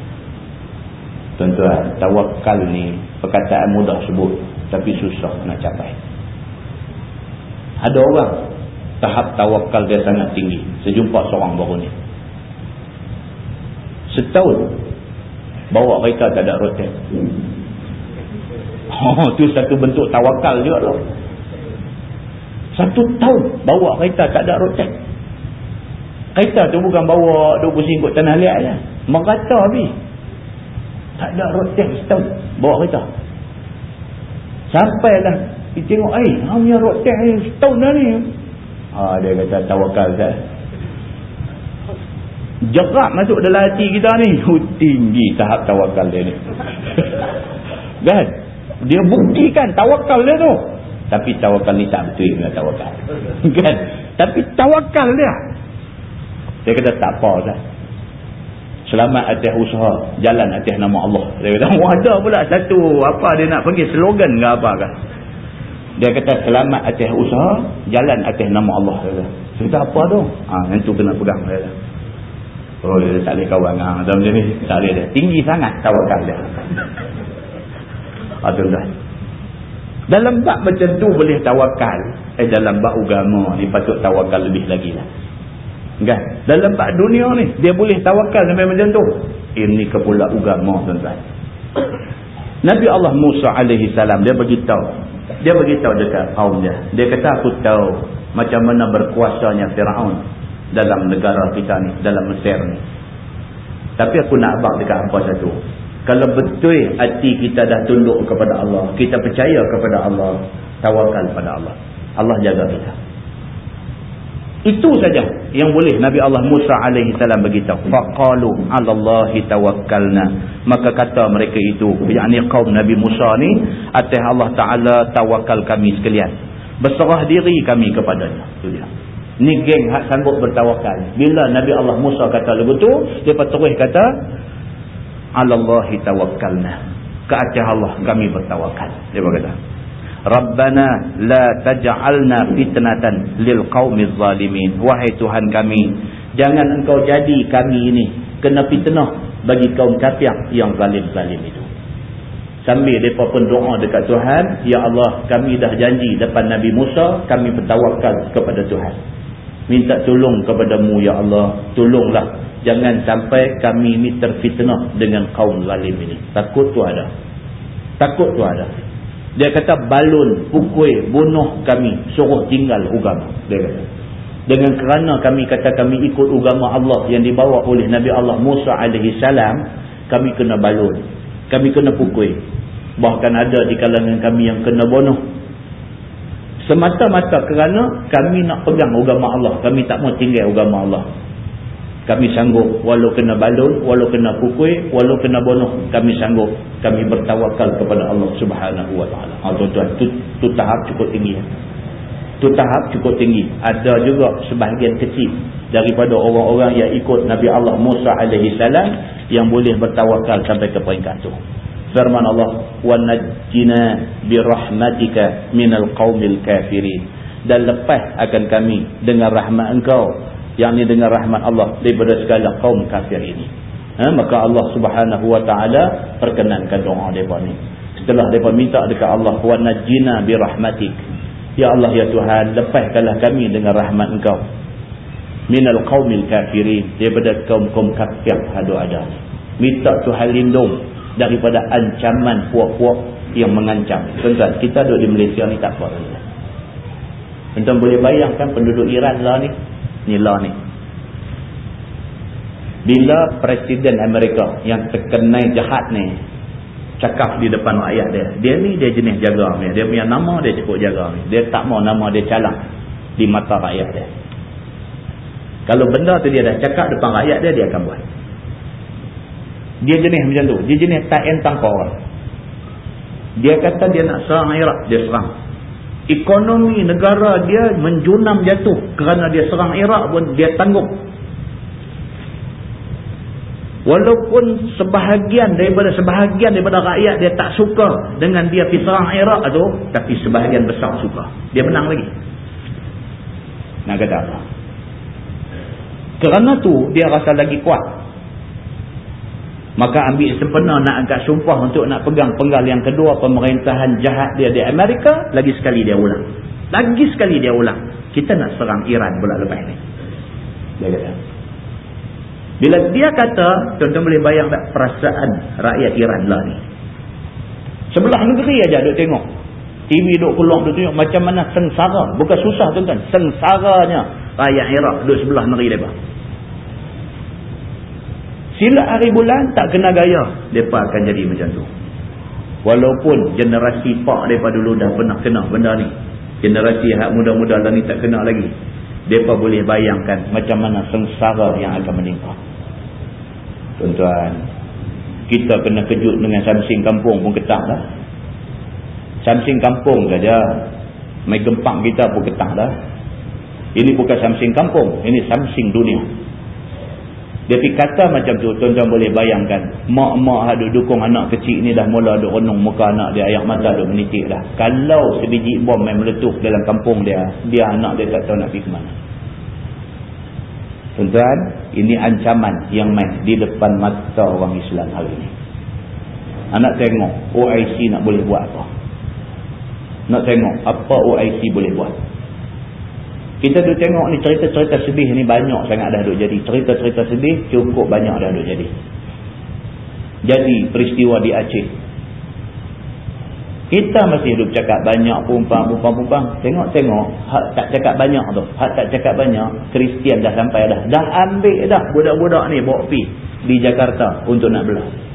Tuan-tuan tawakal ni perkataan mudah sebut tapi susah nak capai. Ada orang tahap tawakal dia sangat tinggi. Sejumpa seorang baru ni. Setahun bawa kereta tak ada rotek oh tu satu bentuk tawakal juga lah satu tahun bawa kereta tak ada rotek kereta tu bukan bawa 20 singkut tanah liat lah merata habis. Tak ada rotek setahun bawa kereta. Sampailah dia tengok eh kamu yang rotek setahun dah ni Ha, dia kata tawakal kan. Jerak masuk dalam hati kita ni. Tinggi tahap tawakal dia ni. kan? Dia buktikan tawakal dia tu. Tapi tawakal ni tak betul dengan tawakal. kan? Tapi tawakal dia. Dia kata tak apa kan. Selamat atas usaha. Jalan atas nama Allah. Dia kata, ada pula satu. Apa dia nak panggil slogan ke apa kan? Dia kata selamat atas usaha, jalan atas nama Allah. Dia kata apa tu? Ha, yang tu kena pegang. Kata. Oh, dia tak boleh kawan. Ha, macam ni. Tak boleh dia. Tinggi sangat tawakal dia. Ha, tuan Dalam bab macam tu boleh tawakal. Eh, dalam bab agama ni patut tawakal lebih lagi lah. Kan? Dalam bab dunia ni, dia boleh tawakal sampai macam tu. Ini kepula agama, tuan-tuan. Nabi Allah Musa alaihi salam dia beritahu dia beritahu dekat kaum dia. Dia kata aku tahu macam mana berkuasanya Firaun dalam negara kita ni, dalam Mesir ni. Tapi aku nak abang dekat apa satu. Kalau betul hati kita dah tunduk kepada Allah, kita percaya kepada Allah, tawakal pada Allah. Allah jaga kita. Itu saja yang boleh Nabi Allah Musa alaihi salam beritahu. Faqalu 'ala Allahi tawakkalna. Maka kata mereka itu, yakni kaum Nabi Musa ni, atas Allah Taala tawakal kami sekalian. Berserah diri kami kepadanya. Itu dia. Ni geng hak sanggup bertawakal. Bila Nabi Allah Musa kata lagu tu, depa terus kata 'ala Allahi tawakkalna. Ke atas Allah kami bertawakal. Dia berkata. Rabbana la taj'alna fitnatan lil qaumiz zalimin. Wahai Tuhan kami, jangan engkau jadi kami ini kena fitnah bagi kaum kafir yang zalim-zalim itu. Sambil mereka pun doa dekat Tuhan, Ya Allah, kami dah janji depan Nabi Musa, kami bertawakal kepada Tuhan. Minta tolong kepadamu, Ya Allah, tolonglah. Jangan sampai kami ini terfitnah dengan kaum zalim ini. Takut tu ada. Takut tu ada. Dia kata balun, pukul, bunuh kami, suruh tinggal agama. Dia kata. Dengan kerana kami kata kami ikut agama Allah yang dibawa oleh Nabi Allah Musa alaihi salam, kami kena balun. Kami kena pukul. Bahkan ada di kalangan kami yang kena bunuh. Semata-mata kerana kami nak pegang agama Allah. Kami tak mau tinggal agama Allah. Kami sanggup walau kena balun, walau kena pukul, walau kena bunuh, kami sanggup. Kami bertawakal kepada Allah Subhanahu wa taala. Ha tuan-tuan, tu, tu tahap cukup tinggi. Tu tahap cukup tinggi. Ada juga sebahagian kecil daripada orang-orang yang ikut Nabi Allah Musa alaihi salam yang boleh bertawakal sampai ke peringkat tu. Firman Allah, "Wa najjina bi rahmatika minal qaumil kafirin." Dan lepas akan kami dengan rahmat Engkau yang ini dengan rahmat Allah daripada segala kaum kafir ini. Ha, maka Allah subhanahu wa ta'ala perkenankan doa mereka ni. Setelah mereka minta dekat Allah, wa najina bi rahmatik. Ya Allah ya Tuhan, lepaskanlah kami dengan rahmat engkau. Minal qawmil kafirin. Daripada kaum-kaum kafir hadu ada. Minta Tuhan lindung daripada ancaman puak-puak yang mengancam. Tuan-tuan, kita duduk di Malaysia ni tak apa. Tuan-tuan boleh bayangkan penduduk Iran lah ni nila ni. Bila presiden Amerika yang terkenai jahat ni cakap di depan rakyat dia dia ni dia jenis jaga ni dia punya nama dia cukup jaga ni. Dia tak mau nama dia calang di mata rakyat dia. Kalau benda tu dia dah cakap depan rakyat dia dia akan buat. Dia jenis macam tu. Dia jenis tak entang orang. Dia kata dia nak serang Iraq dia serang ekonomi negara dia menjunam jatuh kerana dia serang Iraq pun dia tanggung walaupun sebahagian daripada sebahagian daripada rakyat dia tak suka dengan dia pergi serang Iraq tu tapi sebahagian besar suka. Dia menang lagi. Nak kata apa? Kerana tu dia rasa lagi kuat Maka ambil sempena nak angkat sumpah untuk nak pegang penggal yang kedua pemerintahan jahat dia di Amerika. Lagi sekali dia ulang. Lagi sekali dia ulang. Kita nak serang Iran pula lepas ni. Dia. Bila dia kata, tuan-tuan boleh bayang tak perasaan rakyat Iran lah ni. Sebelah negeri aja duk tengok. TV duk keluar duk tengok macam mana sengsara. Bukan susah tuan-tuan. Sengsaranya rakyat Iran duk sebelah negeri mereka. Sila hari bulan tak kena gaya. Mereka akan jadi macam tu. Walaupun generasi pak mereka dulu dah pernah kena benda ni. Generasi yang muda-muda lah ni tak kena lagi. Mereka boleh bayangkan macam mana sengsara yang akan menimpa. Tuan-tuan. Kita kena kejut dengan samsing kampung pun ketang lah. Samsing kampung saja. Mai gempak kita pun ketang lah. Ini bukan samsing kampung. Ini samsing dunia. Pergi kata macam tu, tuan-tuan boleh bayangkan. Mak-mak ada dukung anak kecil ni dah mula ada renung muka anak dia, air mata ada menitik dah. Kalau sebiji bom yang meletup dalam kampung dia, dia anak dia tak tahu nak pergi ke mana. Tuan-tuan, ini ancaman yang main di depan mata orang Islam hari ini. Anak tengok OIC nak boleh buat apa. Nak tengok apa OIC boleh buat. Kita tu tengok ni cerita-cerita sedih ni banyak sangat dah duk jadi. Cerita-cerita sedih cukup banyak dah duk jadi. Jadi peristiwa di Aceh. Kita masih hidup cakap banyak pumpang-pumpang-pumpang. Tengok-tengok. Hak tak cakap banyak tu. Hak tak cakap banyak. Kristian dah sampai dah. Dah ambil dah budak-budak ni bawa pergi di Jakarta untuk nak belah.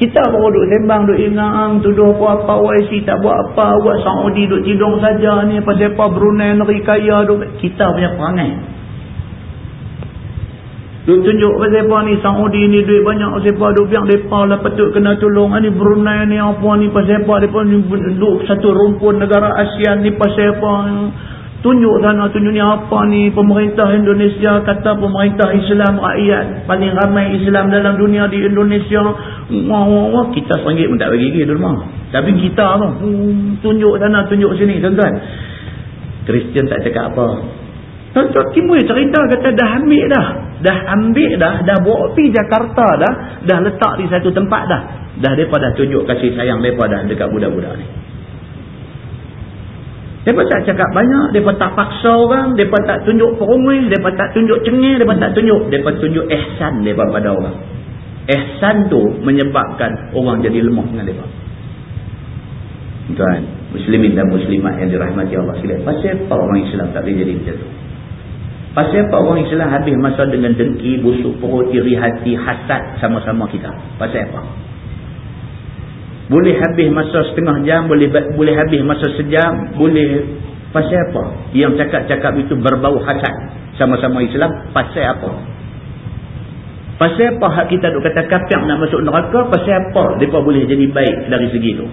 Kita baru duduk sembang, duduk ingat, tuduh apa-apa, YC tak buat apa, buat Saudi duduk tidung saja ni, apa-apa Brunei, negeri kaya, duduk. kita punya perangai. Duk tunjuk pasal apa ni Saudi ni duit banyak siapa duk biang depa lah patut kena tolong ni Brunei ni apa ni pasal apa depa ni duk satu rumpun negara ASEAN ni pasal apa tunjuk sana tunjuk ni apa ni pemerintah Indonesia kata pemerintah Islam rakyat paling ramai Islam dalam dunia di Indonesia wah wah wah kita seringgit pun tak bagi gitu rumah tapi kita tu hmm, tunjuk sana tunjuk sini tuan-tuan Kristian tak cakap apa Tuan-tuan timbul cerita kata dah ambil dah. Dah ambil dah. Dah bawa pergi Jakarta dah. Dah letak di satu tempat dah. Dah mereka dah tunjuk kasih sayang mereka dah dekat budak-budak ni. Mereka tak cakap banyak. Mereka tak paksa orang. Mereka tak tunjuk perungui. Mereka tak tunjuk cengih. Mereka tak tunjuk. Mereka tunjuk ihsan mereka pada orang. Ihsan tu menyebabkan orang jadi lemah dengan mereka. Tuan, muslimin dan muslimat yang dirahmati Allah sekalian. Pasal apa orang Islam tak boleh jadi macam tu? Pasal apa orang Islam habis masa dengan dengki, busuk perut, iri hati, hasad sama-sama kita? Pasal apa? Boleh habis masa setengah jam, boleh boleh habis masa sejam, boleh... Pasal apa? Yang cakap-cakap itu berbau hasad sama-sama Islam, pasal apa? Pasal apa hak kita duk kata kafir nak masuk neraka? Pasal apa mereka boleh jadi baik dari segi itu?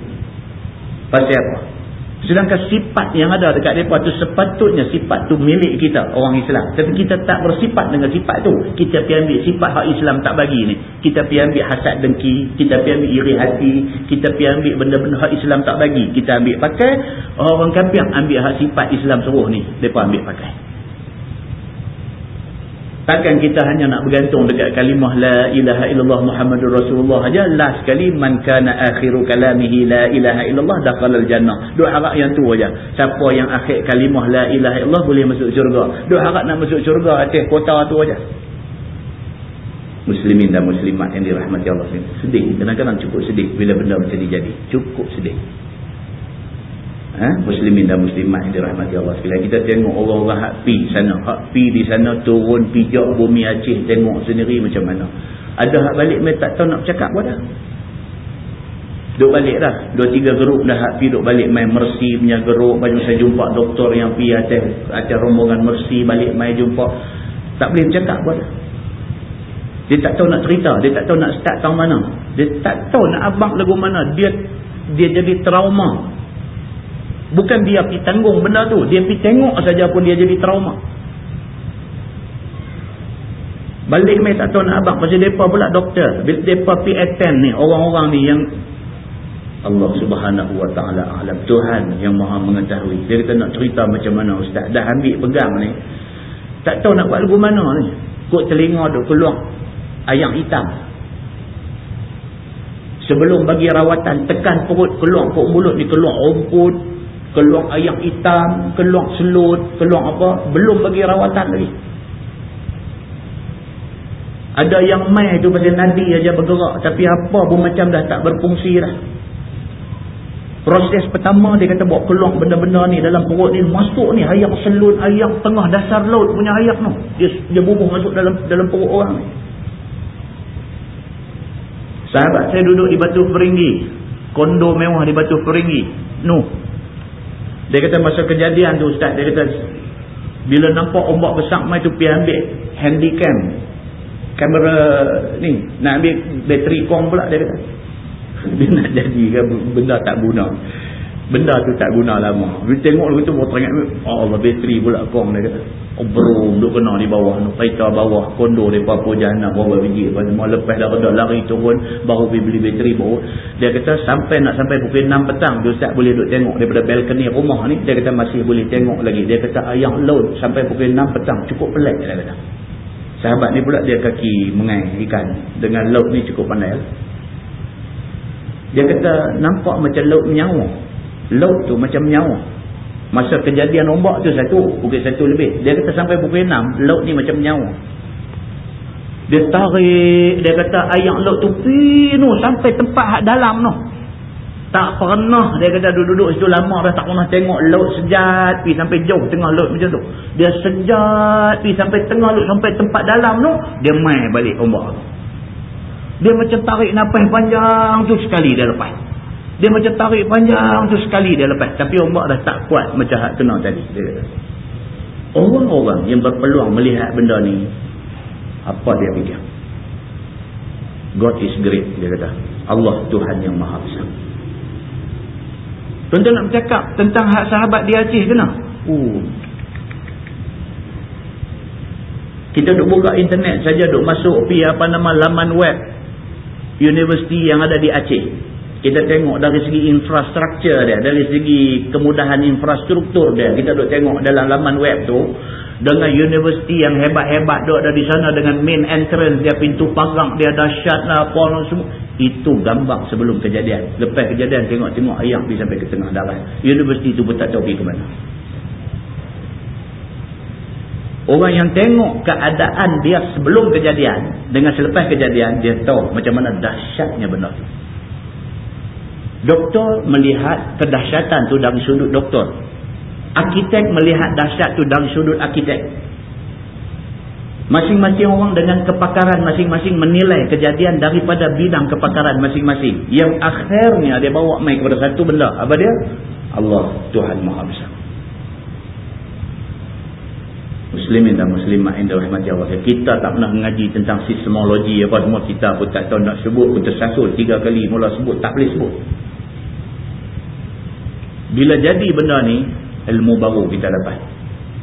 Pasal apa? Sedangkan sifat yang ada dekat mereka tu sepatutnya sifat tu milik kita orang Islam. Tapi kita tak bersifat dengan sifat tu. Kita pergi ambil sifat hak Islam tak bagi ni. Kita pergi ambil hasad dengki. Kita pergi ambil iri hati. Kita pergi ambil benda-benda hak Islam tak bagi. Kita ambil pakai. Orang kafir ambil hak sifat Islam suruh ni. Mereka ambil pakai. Takkan kita hanya nak bergantung dekat kalimah la ilaha illallah Muhammadur Rasulullah aja last sekali man kana akhiru kalamihi la ilaha illallah dakhalal jannah. Duk harap yang tu aja. Siapa yang akhir kalimah la ilaha illallah boleh masuk syurga. Duk harap nak masuk syurga atas kota tu aja. Muslimin dan muslimat yang dirahmati Allah Sedih. Kadang-kadang cukup sedih bila benda macam ni jadi. Cukup sedih ha? muslimin dan muslimat yang dirahmati Allah sekalian. Kita tengok orang-orang hak pi sana. Hak pi di sana turun pijak bumi Aceh. Tengok sendiri macam mana. Ada hak balik mereka tak tahu nak bercakap pun dah. Duduk balik dah. Dua tiga geruk dah hak pi duduk balik. Main mersi punya geruk banyak saya jumpa doktor yang pi atas atas rombongan mersi balik. Main jumpa. Tak boleh bercakap pun dah. Dia tak tahu nak cerita. Dia tak tahu nak start tahu mana. Dia tak tahu nak abang lagu mana. Dia dia jadi trauma Bukan dia pergi tanggung benda tu. Dia pergi tengok saja pun dia jadi trauma. Balik mai tak tahu nak abang. Pasal mereka pula doktor. Mereka pergi attend ni. Orang-orang ni yang Allah subhanahu wa ta'ala alam. Tuhan yang maha mengetahui. Dia kata nak cerita macam mana ustaz. Dah ambil pegang ni. Tak tahu nak buat lagu mana ni. Kut telinga duk keluar. Ayam hitam. Sebelum bagi rawatan. Tekan perut keluar. Kut mulut ni keluar rumput keluar ayam hitam, keluar selut, keluar apa, belum bagi rawatan lagi. Ada yang mai tu pasal nadi aja bergerak tapi apa pun macam dah tak berfungsi dah. Proses pertama dia kata buat keluar benda-benda ni dalam perut ni masuk ni ayak selut, ayak tengah dasar laut punya ayak tu. Dia dia bubuh masuk dalam dalam perut orang ni. Sahabat saya duduk di Batu Peringgi. Kondo mewah di Batu Peringgi. Nuh, dia kata masa kejadian tu ustaz, dia kata bila nampak ombak besar mai tu pergi ambil handycam. Kamera ni, nak ambil bateri kong pula dia kata. Dia nak jadi benda tak guna. Benda tu tak guna lama. Dia tengok lagu tu baru teringat, oh Allah bateri pula kong dia kata. Oh bro, duk kena di bawah. Kereta bawah, kondo di Papua Jahannam, berapa biji. Lepas dah reda lari turun, baru pergi beli bateri baru. Dia kata sampai nak sampai pukul 6 petang, dia Ustaz boleh duk tengok daripada balcony rumah ni. Dia kata masih boleh tengok lagi. Dia kata ayam laut sampai pukul 6 petang, cukup pelik dia kata. Sahabat ni pula dia kaki mengai ikan. Dengan laut ni cukup pandai. Dia kata nampak macam laut menyawa. Laut tu macam menyawa. Masa kejadian ombak tu satu, pukul satu lebih. Dia kata sampai pukul enam, laut ni macam nyawa. Dia tarik, dia kata ayam laut tu pinu sampai tempat dalam tu. Tak pernah, dia kata duduk-duduk situ lama dah tak pernah tengok laut sejat pi sampai jauh tengah laut macam tu. Dia sejat pi sampai tengah laut sampai tempat dalam tu, dia main balik ombak tu. Dia macam tarik nafas panjang tu sekali dia lepas. Dia macam tarik panjang tu sekali dia lepas. Tapi ombak dah tak kuat macam hak kena tadi. Orang-orang yang berpeluang melihat benda ni. Apa dia fikir? God is great dia kata. Allah Tuhan yang maha besar. Tuan-tuan nak bercakap tentang hak sahabat di Aceh kena? Uh. Kita duk buka internet saja duk masuk pi apa nama laman web universiti yang ada di Aceh. Kita tengok dari segi infrastruktur dia, dari segi kemudahan infrastruktur dia. Kita duk tengok dalam laman web tu dengan universiti yang hebat-hebat duk ada di sana dengan main entrance dia pintu pagar dia dahsyat lah apa semua. Itu gambar sebelum kejadian. Lepas kejadian tengok-tengok ayam pergi sampai ke tengah darat. Universiti tu pun tak tahu pergi ke mana. Orang yang tengok keadaan dia sebelum kejadian dengan selepas kejadian dia tahu macam mana dahsyatnya benda tu. Doktor melihat kedahsyatan tu dari sudut doktor. Arkitek melihat dahsyat tu dari sudut arkitek. Masing-masing orang dengan kepakaran masing-masing menilai kejadian daripada bidang kepakaran masing-masing. Yang akhirnya dia bawa mai kepada satu benda. Apa dia? Allah Tuhan Maha Besar muslimin dan muslimat yang dirahmati Allah kita tak pernah mengaji tentang seismologi apa semua kita pun tak tahu nak sebut pun tersasul tiga kali mula sebut tak boleh sebut bila jadi benda ni ilmu baru kita dapat.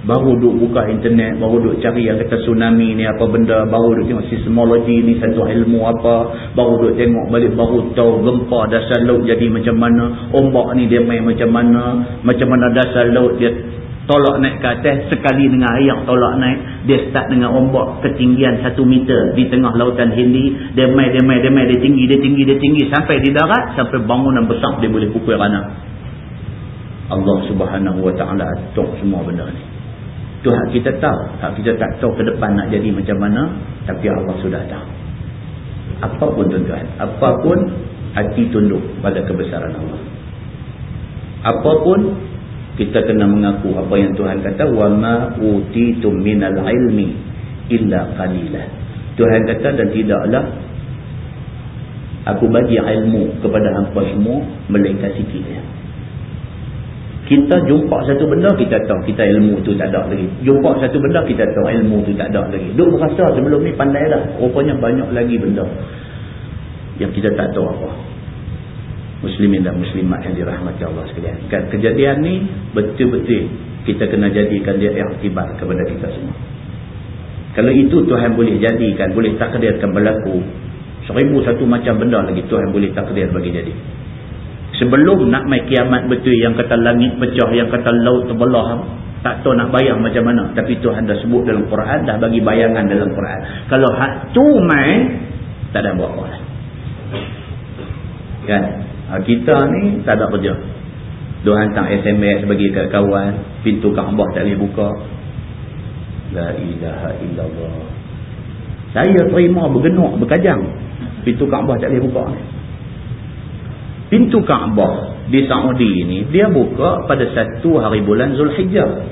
Baru duk buka internet baru duk cari yang kata tsunami ni apa benda baru duk tengok seismologi ni satu ilmu apa baru duk tengok balik baru tahu gempa dasar laut jadi macam mana ombak ni dia main macam mana macam mana dasar laut dia tolak naik ke atas sekali dengan air tolak naik dia start dengan ombak ketinggian satu meter di tengah lautan Hindi dia mai dia mai dia mai dia tinggi dia tinggi dia tinggi sampai di darat sampai bangunan besar dia boleh pukul anak Allah subhanahu wa ta'ala atur semua benda ni. Tu hak kita tahu. Hak kita tak tahu ke depan nak jadi macam mana tapi Allah sudah tahu. Apapun tuan-tuan apapun hati tunduk pada kebesaran Allah. Apapun kita kena mengaku apa yang Tuhan kata wa ma utitum minal ilmi illa qalilan Tuhan kata dan tidaklah aku bagi ilmu kepada hangpa semua melainkan sikit ya. Kita jumpa satu benda kita tahu kita ilmu tu tak ada lagi jumpa satu benda kita tahu ilmu tu tak ada lagi duk berasa sebelum ni pandai dah rupanya banyak lagi benda yang kita tak tahu apa muslimin dan muslimat yang dirahmati Allah sekalian. Kan kejadian ni betul-betul kita kena jadikan dia iktibar kepada kita semua. Kalau itu Tuhan boleh jadikan, boleh takdirkan berlaku seribu satu macam benda lagi Tuhan boleh takdir bagi jadi. Sebelum nak mai kiamat betul yang kata langit pecah, yang kata laut terbelah, tak tahu nak bayang macam mana. Tapi Tuhan dah sebut dalam Quran, dah bagi bayangan dalam Quran. Kalau hak tu mai, tak ada buat apa lah. Kan? ha, kita ni tak ada kerja dia hantar SMS bagi kat kawan pintu Kaabah tak boleh buka la ilaha illallah saya terima bergenuk berkajang pintu Kaabah tak boleh buka pintu Kaabah di Saudi ni dia buka pada satu hari bulan Zulhijjah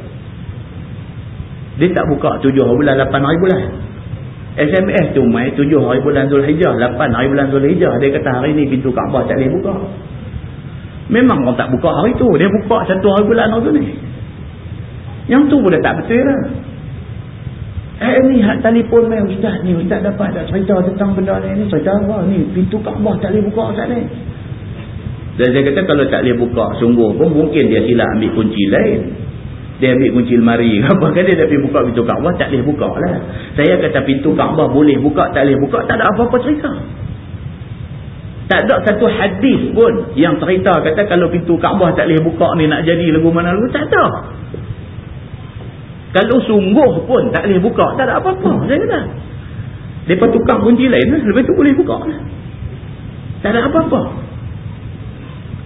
dia tak buka tujuh hari bulan lapan hari bulan SMS tu mai 7 hari bulan Zulhijjah, 8 hari bulan Zulhijjah. Dia kata hari ni pintu Kaabah tak boleh buka. Memang orang tak buka hari tu. Dia buka satu hari bulan tu ni. Yang tu pun tak betul lah. Eh ni hak telefon mai ustaz ni ustaz dapat tak cerita tentang benda ni ni cerita apa ni pintu Kaabah tak boleh buka ustaz ni. Dan saya kata kalau tak boleh buka sungguh pun mungkin dia silap ambil kunci lain. Dia ambil kunci lemari. Apa kan dia pergi buka pintu Kaabah? Tak boleh buka lah. Saya kata pintu Kaabah boleh buka tak boleh buka tak ada apa-apa cerita. Tak ada satu hadis pun yang cerita kata kalau pintu Kaabah tak boleh buka ni nak jadi lagu mana lagu tak ada. Kalau sungguh pun tak boleh buka tak ada apa-apa saya kata. Mereka tukar kunci lain lah. lepas tu boleh buka. Tak ada apa-apa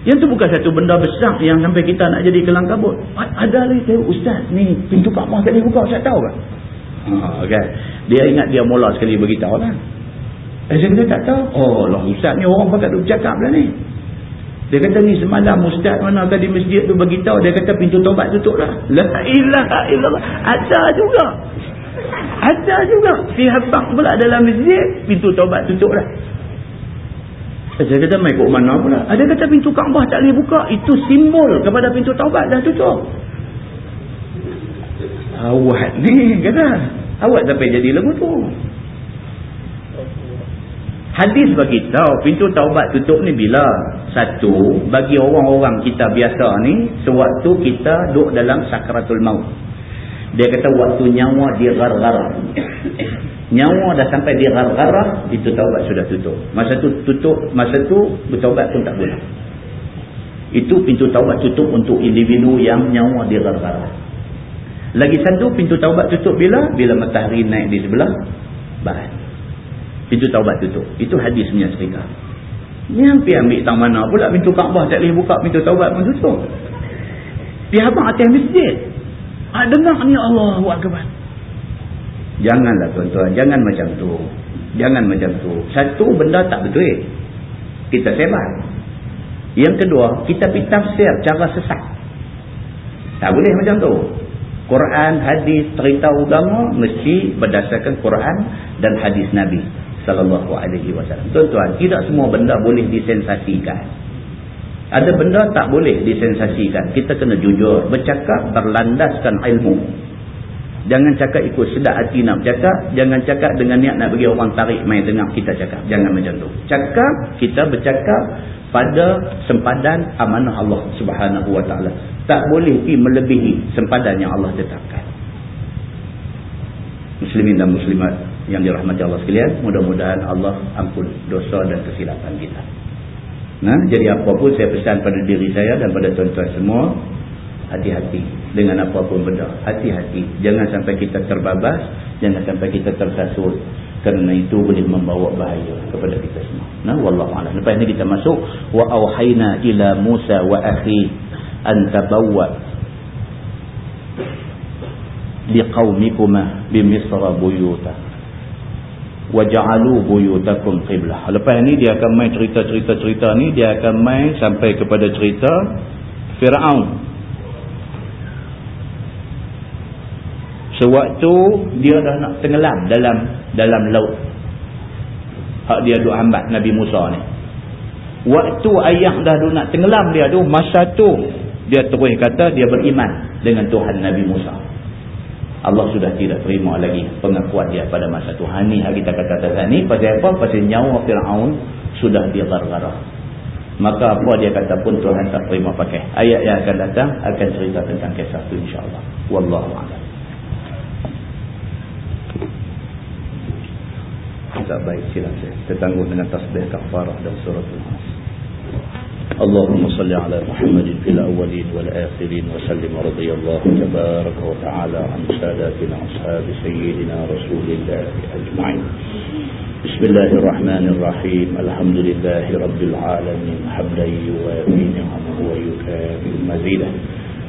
yang tu bukan satu benda besar yang sampai kita nak jadi kelang kabut. Ada lagi tahu ustaz ni pintu Kaabah tadi buka ustaz tahu kan? Ha kan. Dia ingat dia mula sekali beritahu lah. Eh saya kata tak tahu. Oh lah ustaz ni orang pakat duk bercakap lah ni. Dia kata ni semalam ustaz mana kan di masjid tu beritahu dia kata pintu taubat tutup lah. La ilaha illallah. Ada juga. Ada juga. Pihak pula dalam masjid pintu taubat tutup lah. Saya kata mai kok mana pula. Ada kata pintu Kaabah tak boleh buka. Itu simbol kepada pintu taubat dah tutup. Awak ni kata. Awak sampai jadi lembu tu. Hadis bagi tahu pintu taubat tutup ni bila? Satu, bagi orang-orang kita biasa ni, sewaktu kita duduk dalam sakratul maut. Dia kata waktu nyawa di gar-gar. Nyawa dah sampai di gar-gar, itu taubat sudah tutup. Masa tu tutup, masa tu bertaubat pun tak boleh. Itu pintu taubat tutup untuk individu yang nyawa di gar-gar. Lagi satu pintu taubat tutup bila? Bila matahari naik di sebelah barat. Pintu taubat tutup. Itu hadis punya cerita. Ni hampir ambil tang mana pula pintu Kaabah tak boleh buka pintu taubat pun tutup. Dia abang atas masjid. Ah dengar ni Allah Akbar. Janganlah tuan-tuan, jangan macam tu. Jangan macam tu. Satu benda tak betul. Kita sebar. Yang kedua, kita pergi tafsir cara sesat. Tak boleh macam tu. Quran, hadis, cerita agama mesti berdasarkan Quran dan hadis Nabi sallallahu alaihi wasallam. Tuan-tuan, tidak semua benda boleh disensasikan. Ada benda tak boleh disensasikan. Kita kena jujur, bercakap berlandaskan ilmu. Jangan cakap ikut sedap hati nak bercakap, jangan cakap dengan niat nak bagi orang tarik main tengah kita cakap. Jangan macam tu. Cakap, kita bercakap pada sempadan amanah Allah Subhanahu wa taala. Tak boleh pi melebihi sempadan yang Allah tetapkan. Muslimin dan muslimat yang dirahmati Allah sekalian mudah-mudahan Allah ampun dosa dan kesilapan kita nah jadi apapun saya pesan pada diri saya dan pada tuan-tuan semua hati-hati dengan apapun benda. Hati-hati. Jangan sampai kita terbabas jangan sampai kita tersasut. Kerana itu boleh membawa bahaya kepada kita semua. Nah wallahu a'lam. Lepas ini kita masuk. Wa auhayna ila Musa wa akhi an tabawwa liqaumikuma bimisra buyuta. Waja'alu buyutakum qiblah. Lepas ni dia akan main cerita-cerita-cerita ni dia akan main sampai kepada cerita Firaun. Sewaktu dia dah nak tenggelam dalam dalam laut. Hak dia duk hambat Nabi Musa ni. Waktu ayah dah duk nak tenggelam dia tu masa tu dia terus kata dia beriman dengan Tuhan Nabi Musa. Allah sudah tidak terima lagi pengakuan dia pada masa tu. Ha ni kita kata tadi ni pasal apa? Pasal nyawa Firaun sudah digar-garah. Maka apa dia kata pun Tuhan tak terima pakai. Ayat yang akan datang akan cerita tentang kisah tu insya-Allah. Wallahu Tak baik sila saya. Dengan tasbih kafarah dan surat Al-Nas. اللهم صل على محمد في الأولين والآخرين وسلم رضي الله تبارك وتعالى عن ساداتنا أصحاب سيدنا رسول الله أجمعين بسم الله الرحمن الرحيم الحمد لله رب العالمين حمدا يوافي نعمه ويكافئ مزيده